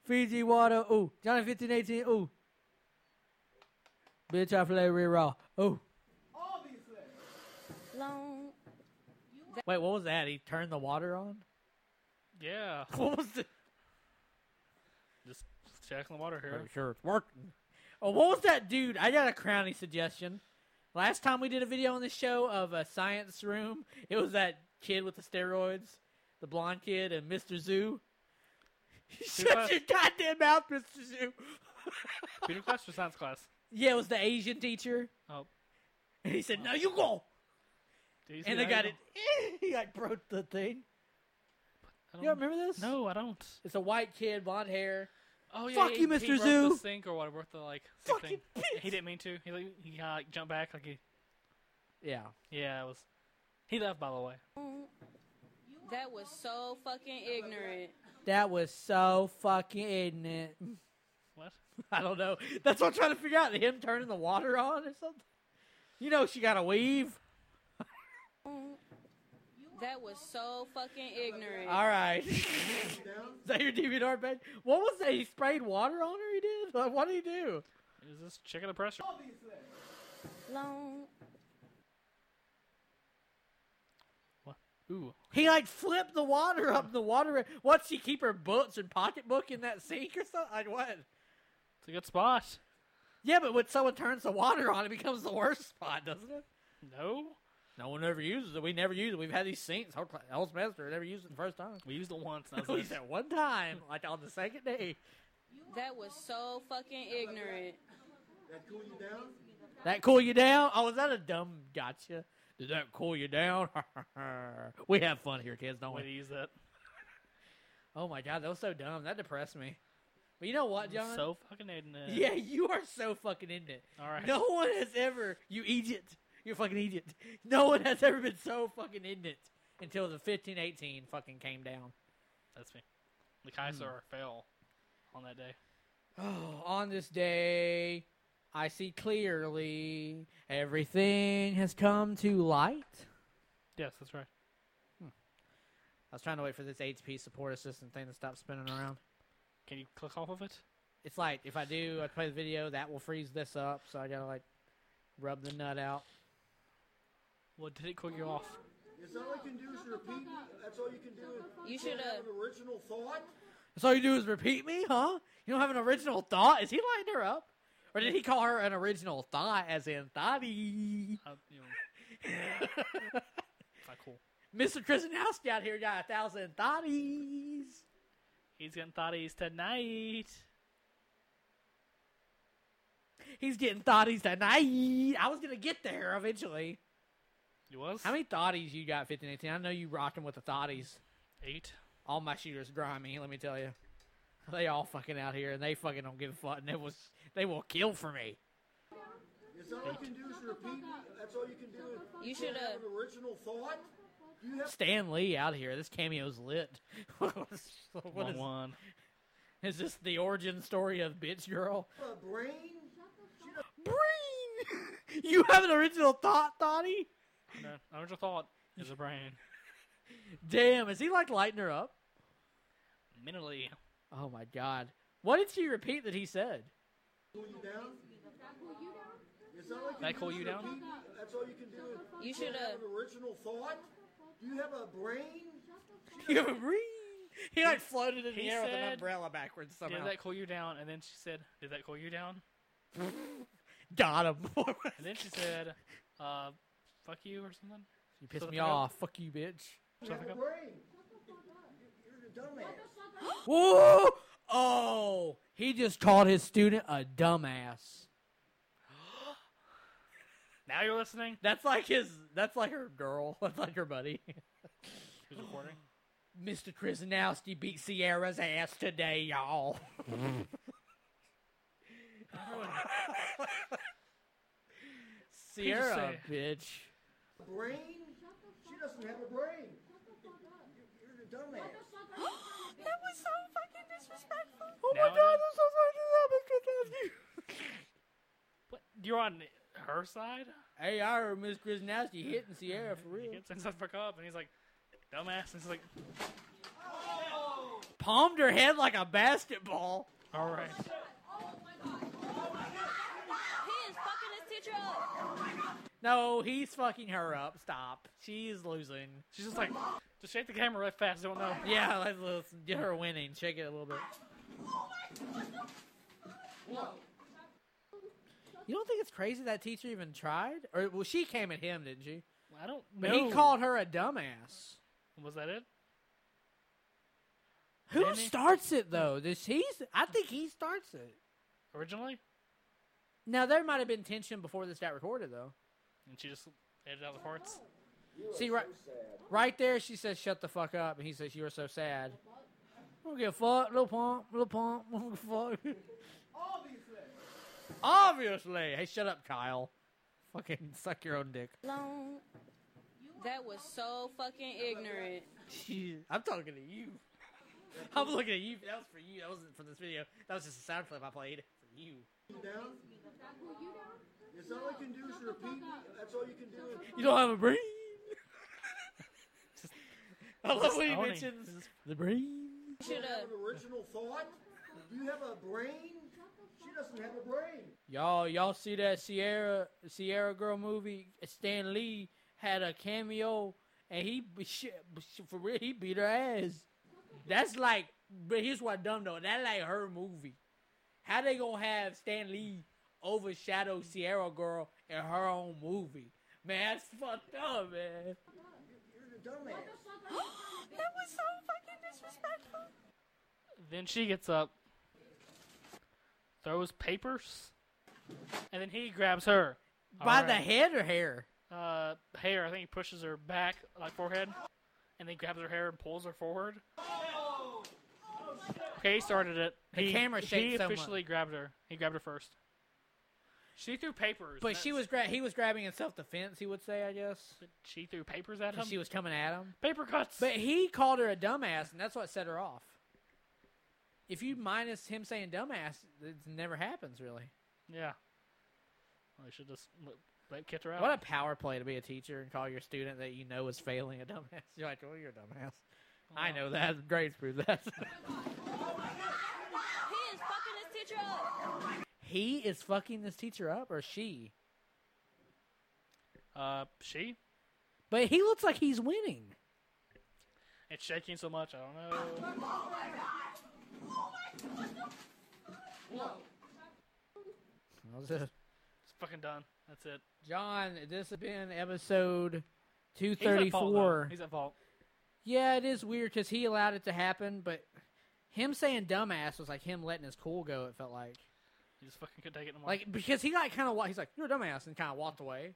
Fiji water. Oh, Johnny fifteen eighteen. Oh, bitch, I play real raw. Oh, Long. wait, what was that? He turned the water on. Yeah, What was the? just checking the water here. Pretty sure it's working. Oh, what was that dude? I got a crowny suggestion. Last time we did a video on the show of a science room, it was that kid with the steroids, the blonde kid, and Mr. Zoo. Shut your goddamn mouth, Mr. Zoo. Computer class or science class? yeah, it was the Asian teacher, Oh, and he said, oh. "No, you go." did you see And they got it. he like broke the thing. I don't You remember this? No, I don't. It's a white kid, blonde hair. Oh yeah, Fuck he, you, he Mr. broke Zoo. The sink or whatever, broke the like sink Fucking thing. He didn't mean to. He like, he kind of like jumped back like he. Yeah. Yeah, it was. He left, by the way. That was so fucking ignorant. That was so fucking ignorant. What? I don't know. That's what I'm trying to figure out. Him turning the water on or something. You know she got to weave. That was so fucking ignorant. All right. Is that your DVR bed? What was that? He sprayed water on her. He did. Like, what did he do? Is this checking the pressure? Long. Ooh. He like flipped the water up the water. What? She keep her books and pocketbook in that sink or something? Like what? It's a good spot. Yeah, but when someone turns the water on, it becomes the worst spot, doesn't it? No. No one ever uses it. We never use it. We've had these sinks whole, cl- whole semester. Never used it the first time. We used it once. and that we was used it. it one time, like on the second day. That was so fucking ignorant. That cool you down? That cool you down? Oh, is that a dumb gotcha? Did that cool you down? we have fun here, kids, don't Way to we? use that. Oh my god, that was so dumb. That depressed me. But you know what, John? So fucking ignorant. yeah, you are so fucking in it. All right. No one has ever, you Egypt, you're fucking idiot. No one has ever been so fucking in it until the 1518 fucking came down. That's me. The Kaiser hmm. fell on that day. Oh, on this day, I see clearly everything has come to light. Yes, that's right. Hmm. I was trying to wait for this HP support assistant thing to stop spinning around. Can you click off of it? It's like if I do, I play the video, that will freeze this up. So I gotta like rub the nut out. What did it cut you off? Is all I can do is repeat? That's all you can do? You shoulda- an original thought? So all you do is repeat me, huh? You don't have an original thought? Is he lighting her up, or did he call her an original thought, as in thoughty? Uh, you know, not cool. Mr. Krasinowski out here got a thousand thoughties. He's getting thoughties tonight. He's getting thoughties tonight. I was gonna get there eventually. He was? How many thoughties you got, 1518? I know you rocking with the thoughties. Eight. All my shooters grimy, let me tell you. They all fucking out here, and they fucking don't give a fuck. And it was, they will kill for me. Is all I can do is repeat? That's all you can do? You shoulda- an original thought? You have Stan Lee out here. This cameo's lit. what One is, one. is this the origin story of Bitch Girl? a brain? Brain! you have an original thought, Thoughty? No, original thought is a brain. Damn, is he like lighting her up? Mentally. Oh my god. What did she repeat that he said? Cool you down? Is all I can That cool you down? That's all you can do? You shoulda- an original thought? Do you have a brain? You have a brain. He like floated in the He air with an said- umbrella backwards somehow. Did that cool you down? And then she said, Did that cool you down? Got him. And then she said, uh, fuck you or something? you pissed Shut me the fuck off. Fuck you, bitch. You Shut have the fuck up. brain. You're a dumbass. Whoa! Oh, he just called his student a dumbass. Now you're listening? That's like his. That's like her girl. That's like her buddy. Who's recording? Mr. Krasinowski beat Sierra's ass today, y'all. Sierra, bitch. Brain? She doesn't have a brain. You- You're a dumbass. That was so fucking disrespectful. Oh Now my it god, is? I'm so sorry to Mr. Krasinowski. What? You're on her side? Hey, I heard Miss Krasinowski hitting Sierra for He real. gets himself back up and he's like, dumbass. And he's like, Palmed her head like a basketball. alright. Oh he is fucking his teacher up. No, he's fucking her up. Stop. She's losing. She's just like, just shake the camera right fast. Don't know. Yeah, let's, let's get her winning. Shake it a little bit. You don't think it's crazy that teacher even tried? Or well, she came at him, didn't she? I don't But know. he called her a dumbass. Was that it? Who Didn't starts it though? Does he? I think he starts it. Originally? Now there might have been tension before this got recorded though. And she just edited out the parts? See right, right there, she says, "Shut the fuck up," and he says, "You are so sad." I don't give a fuck, little pump, little pump, I don't give a fuck. Obviously. Hey, shut up, Kyle. Fucking suck your own dick. Long. That was so fucking ignorant. I'm talking to you. I'm looking at you. That was for you. That wasn't for this video. That was just a sound clip I played for you. Down? Yes, all I can do is repeat. That's all you can do. You don't have a brain. I love Just when he owning. mentions the brain. you have an original thought? Do you have a brain? She doesn't have a brain. Y'all, y'all see that Sierra Sierra Girl movie? Stan Lee had a cameo, and he shit, for real, he beat her ass. That's like, but here's what dumb though. That like her movie. How they gonna have Stan Lee overshadow Sierra Girl in her own movie? Man, that's fucked up, man. You're the dumbass. that was so fucking disrespectful. Then she gets up, throws papers, and then he grabs her. By the head or hair? uh, hair. I think he pushes her back, like forehead, and then grabs her hair and pulls her forward. Okay, he started it. The he, camera He shakes so much. officially grabbed her. He grabbed her first. She threw papers. But she was gra- he was grabbing in self defense. He would say, I guess. She threw papers at him. She was coming at him. paper cuts. But he called her a dumbass, and that's what set her off. If you minus him saying dumbass, it never happens really. yeah. Well, they should just let, let kicked her out. What a power play to be a teacher and call your student that you know is failing a dumbass. You're like, oh, you're a dumbass. I know that. Grades prove that. He is fucking his teacher up. He is fucking this teacher up, or she. Uh, she. But he looks like he's winning. It's shaking so much. I don't know. That was it. It's fucking done. That's it. John, this has been episode at fault, 234. He's at fault. Yeah, it is weird because he allowed it to happen, but him saying dumbass was like him letting his cool go. It felt like, He just fucking couldn't take it anymore. like because he like kind of he's like you're a dumbass and kind of walked away.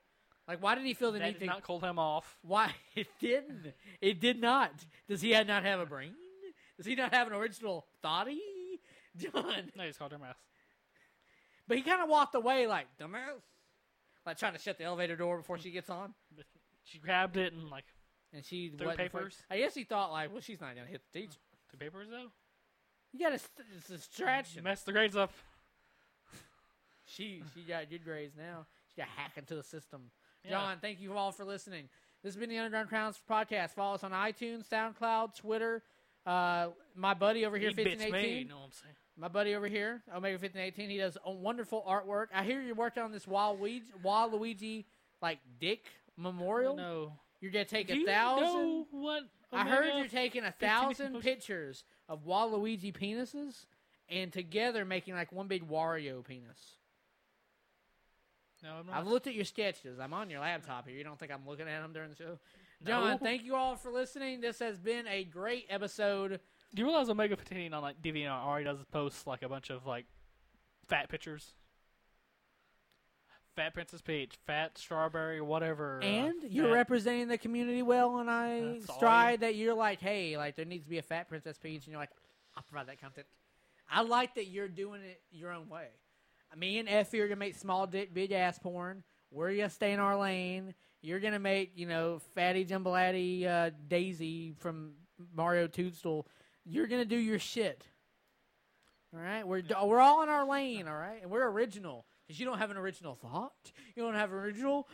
Like why did he feel the that need did to? not cool him off. Why it didn't? It did not. Does he not have a brain? Does he not have an original thoughty? John, No, he just called her ass. but he kind of walked away like dumbass, like trying to shut the elevator door before she gets on. She grabbed it and like And she Threw papers? I guess he thought like, well, she's not gonna hit the teacher. the papers though. You got to st- it's a She distraction. messed the grades up. She she got good grades now. She got hacked into the system. Yeah. John, thank you all for listening. This has been the Underground Crowns podcast. Follow us on iTunes, SoundCloud, Twitter. Uh, my buddy over here, He me. 1518. You know what I'm saying? My buddy over here, Omega 1518. He does a wonderful artwork. I hear you're working on this Waluigi, Waluigi like dick memorial. No. You're gonna take Do a thousand. what? I heard you're taking a thousand pictures of Waluigi penises and together making like one big Wario penis. No, I'm not. I've looked at your sketches. I'm on your laptop here. You don't think I'm looking at them during the show? John, No. thank you all for listening. This has been a great episode. Do you realize Omega 15 on like DeviantArt already does post like a bunch of like fat pictures? Fat Princess Peach, fat strawberry, whatever. uh, And you're fat- representing the community well, and I That's all stride that you're like, hey, like there needs to be a fat Princess Peach, and you're like, I'll provide that content. I like that you're doing it your own way. Me and Effie are gonna make small dick, big ass porn. We're gonna stay in our lane. You're gonna make, you know, fatty jambalati uh, Daisy from Mario Toadstool. You're gonna do your shit. All right, we're we're all in our lane. All right, and we're original because you don't have an original thought. You don't have an original.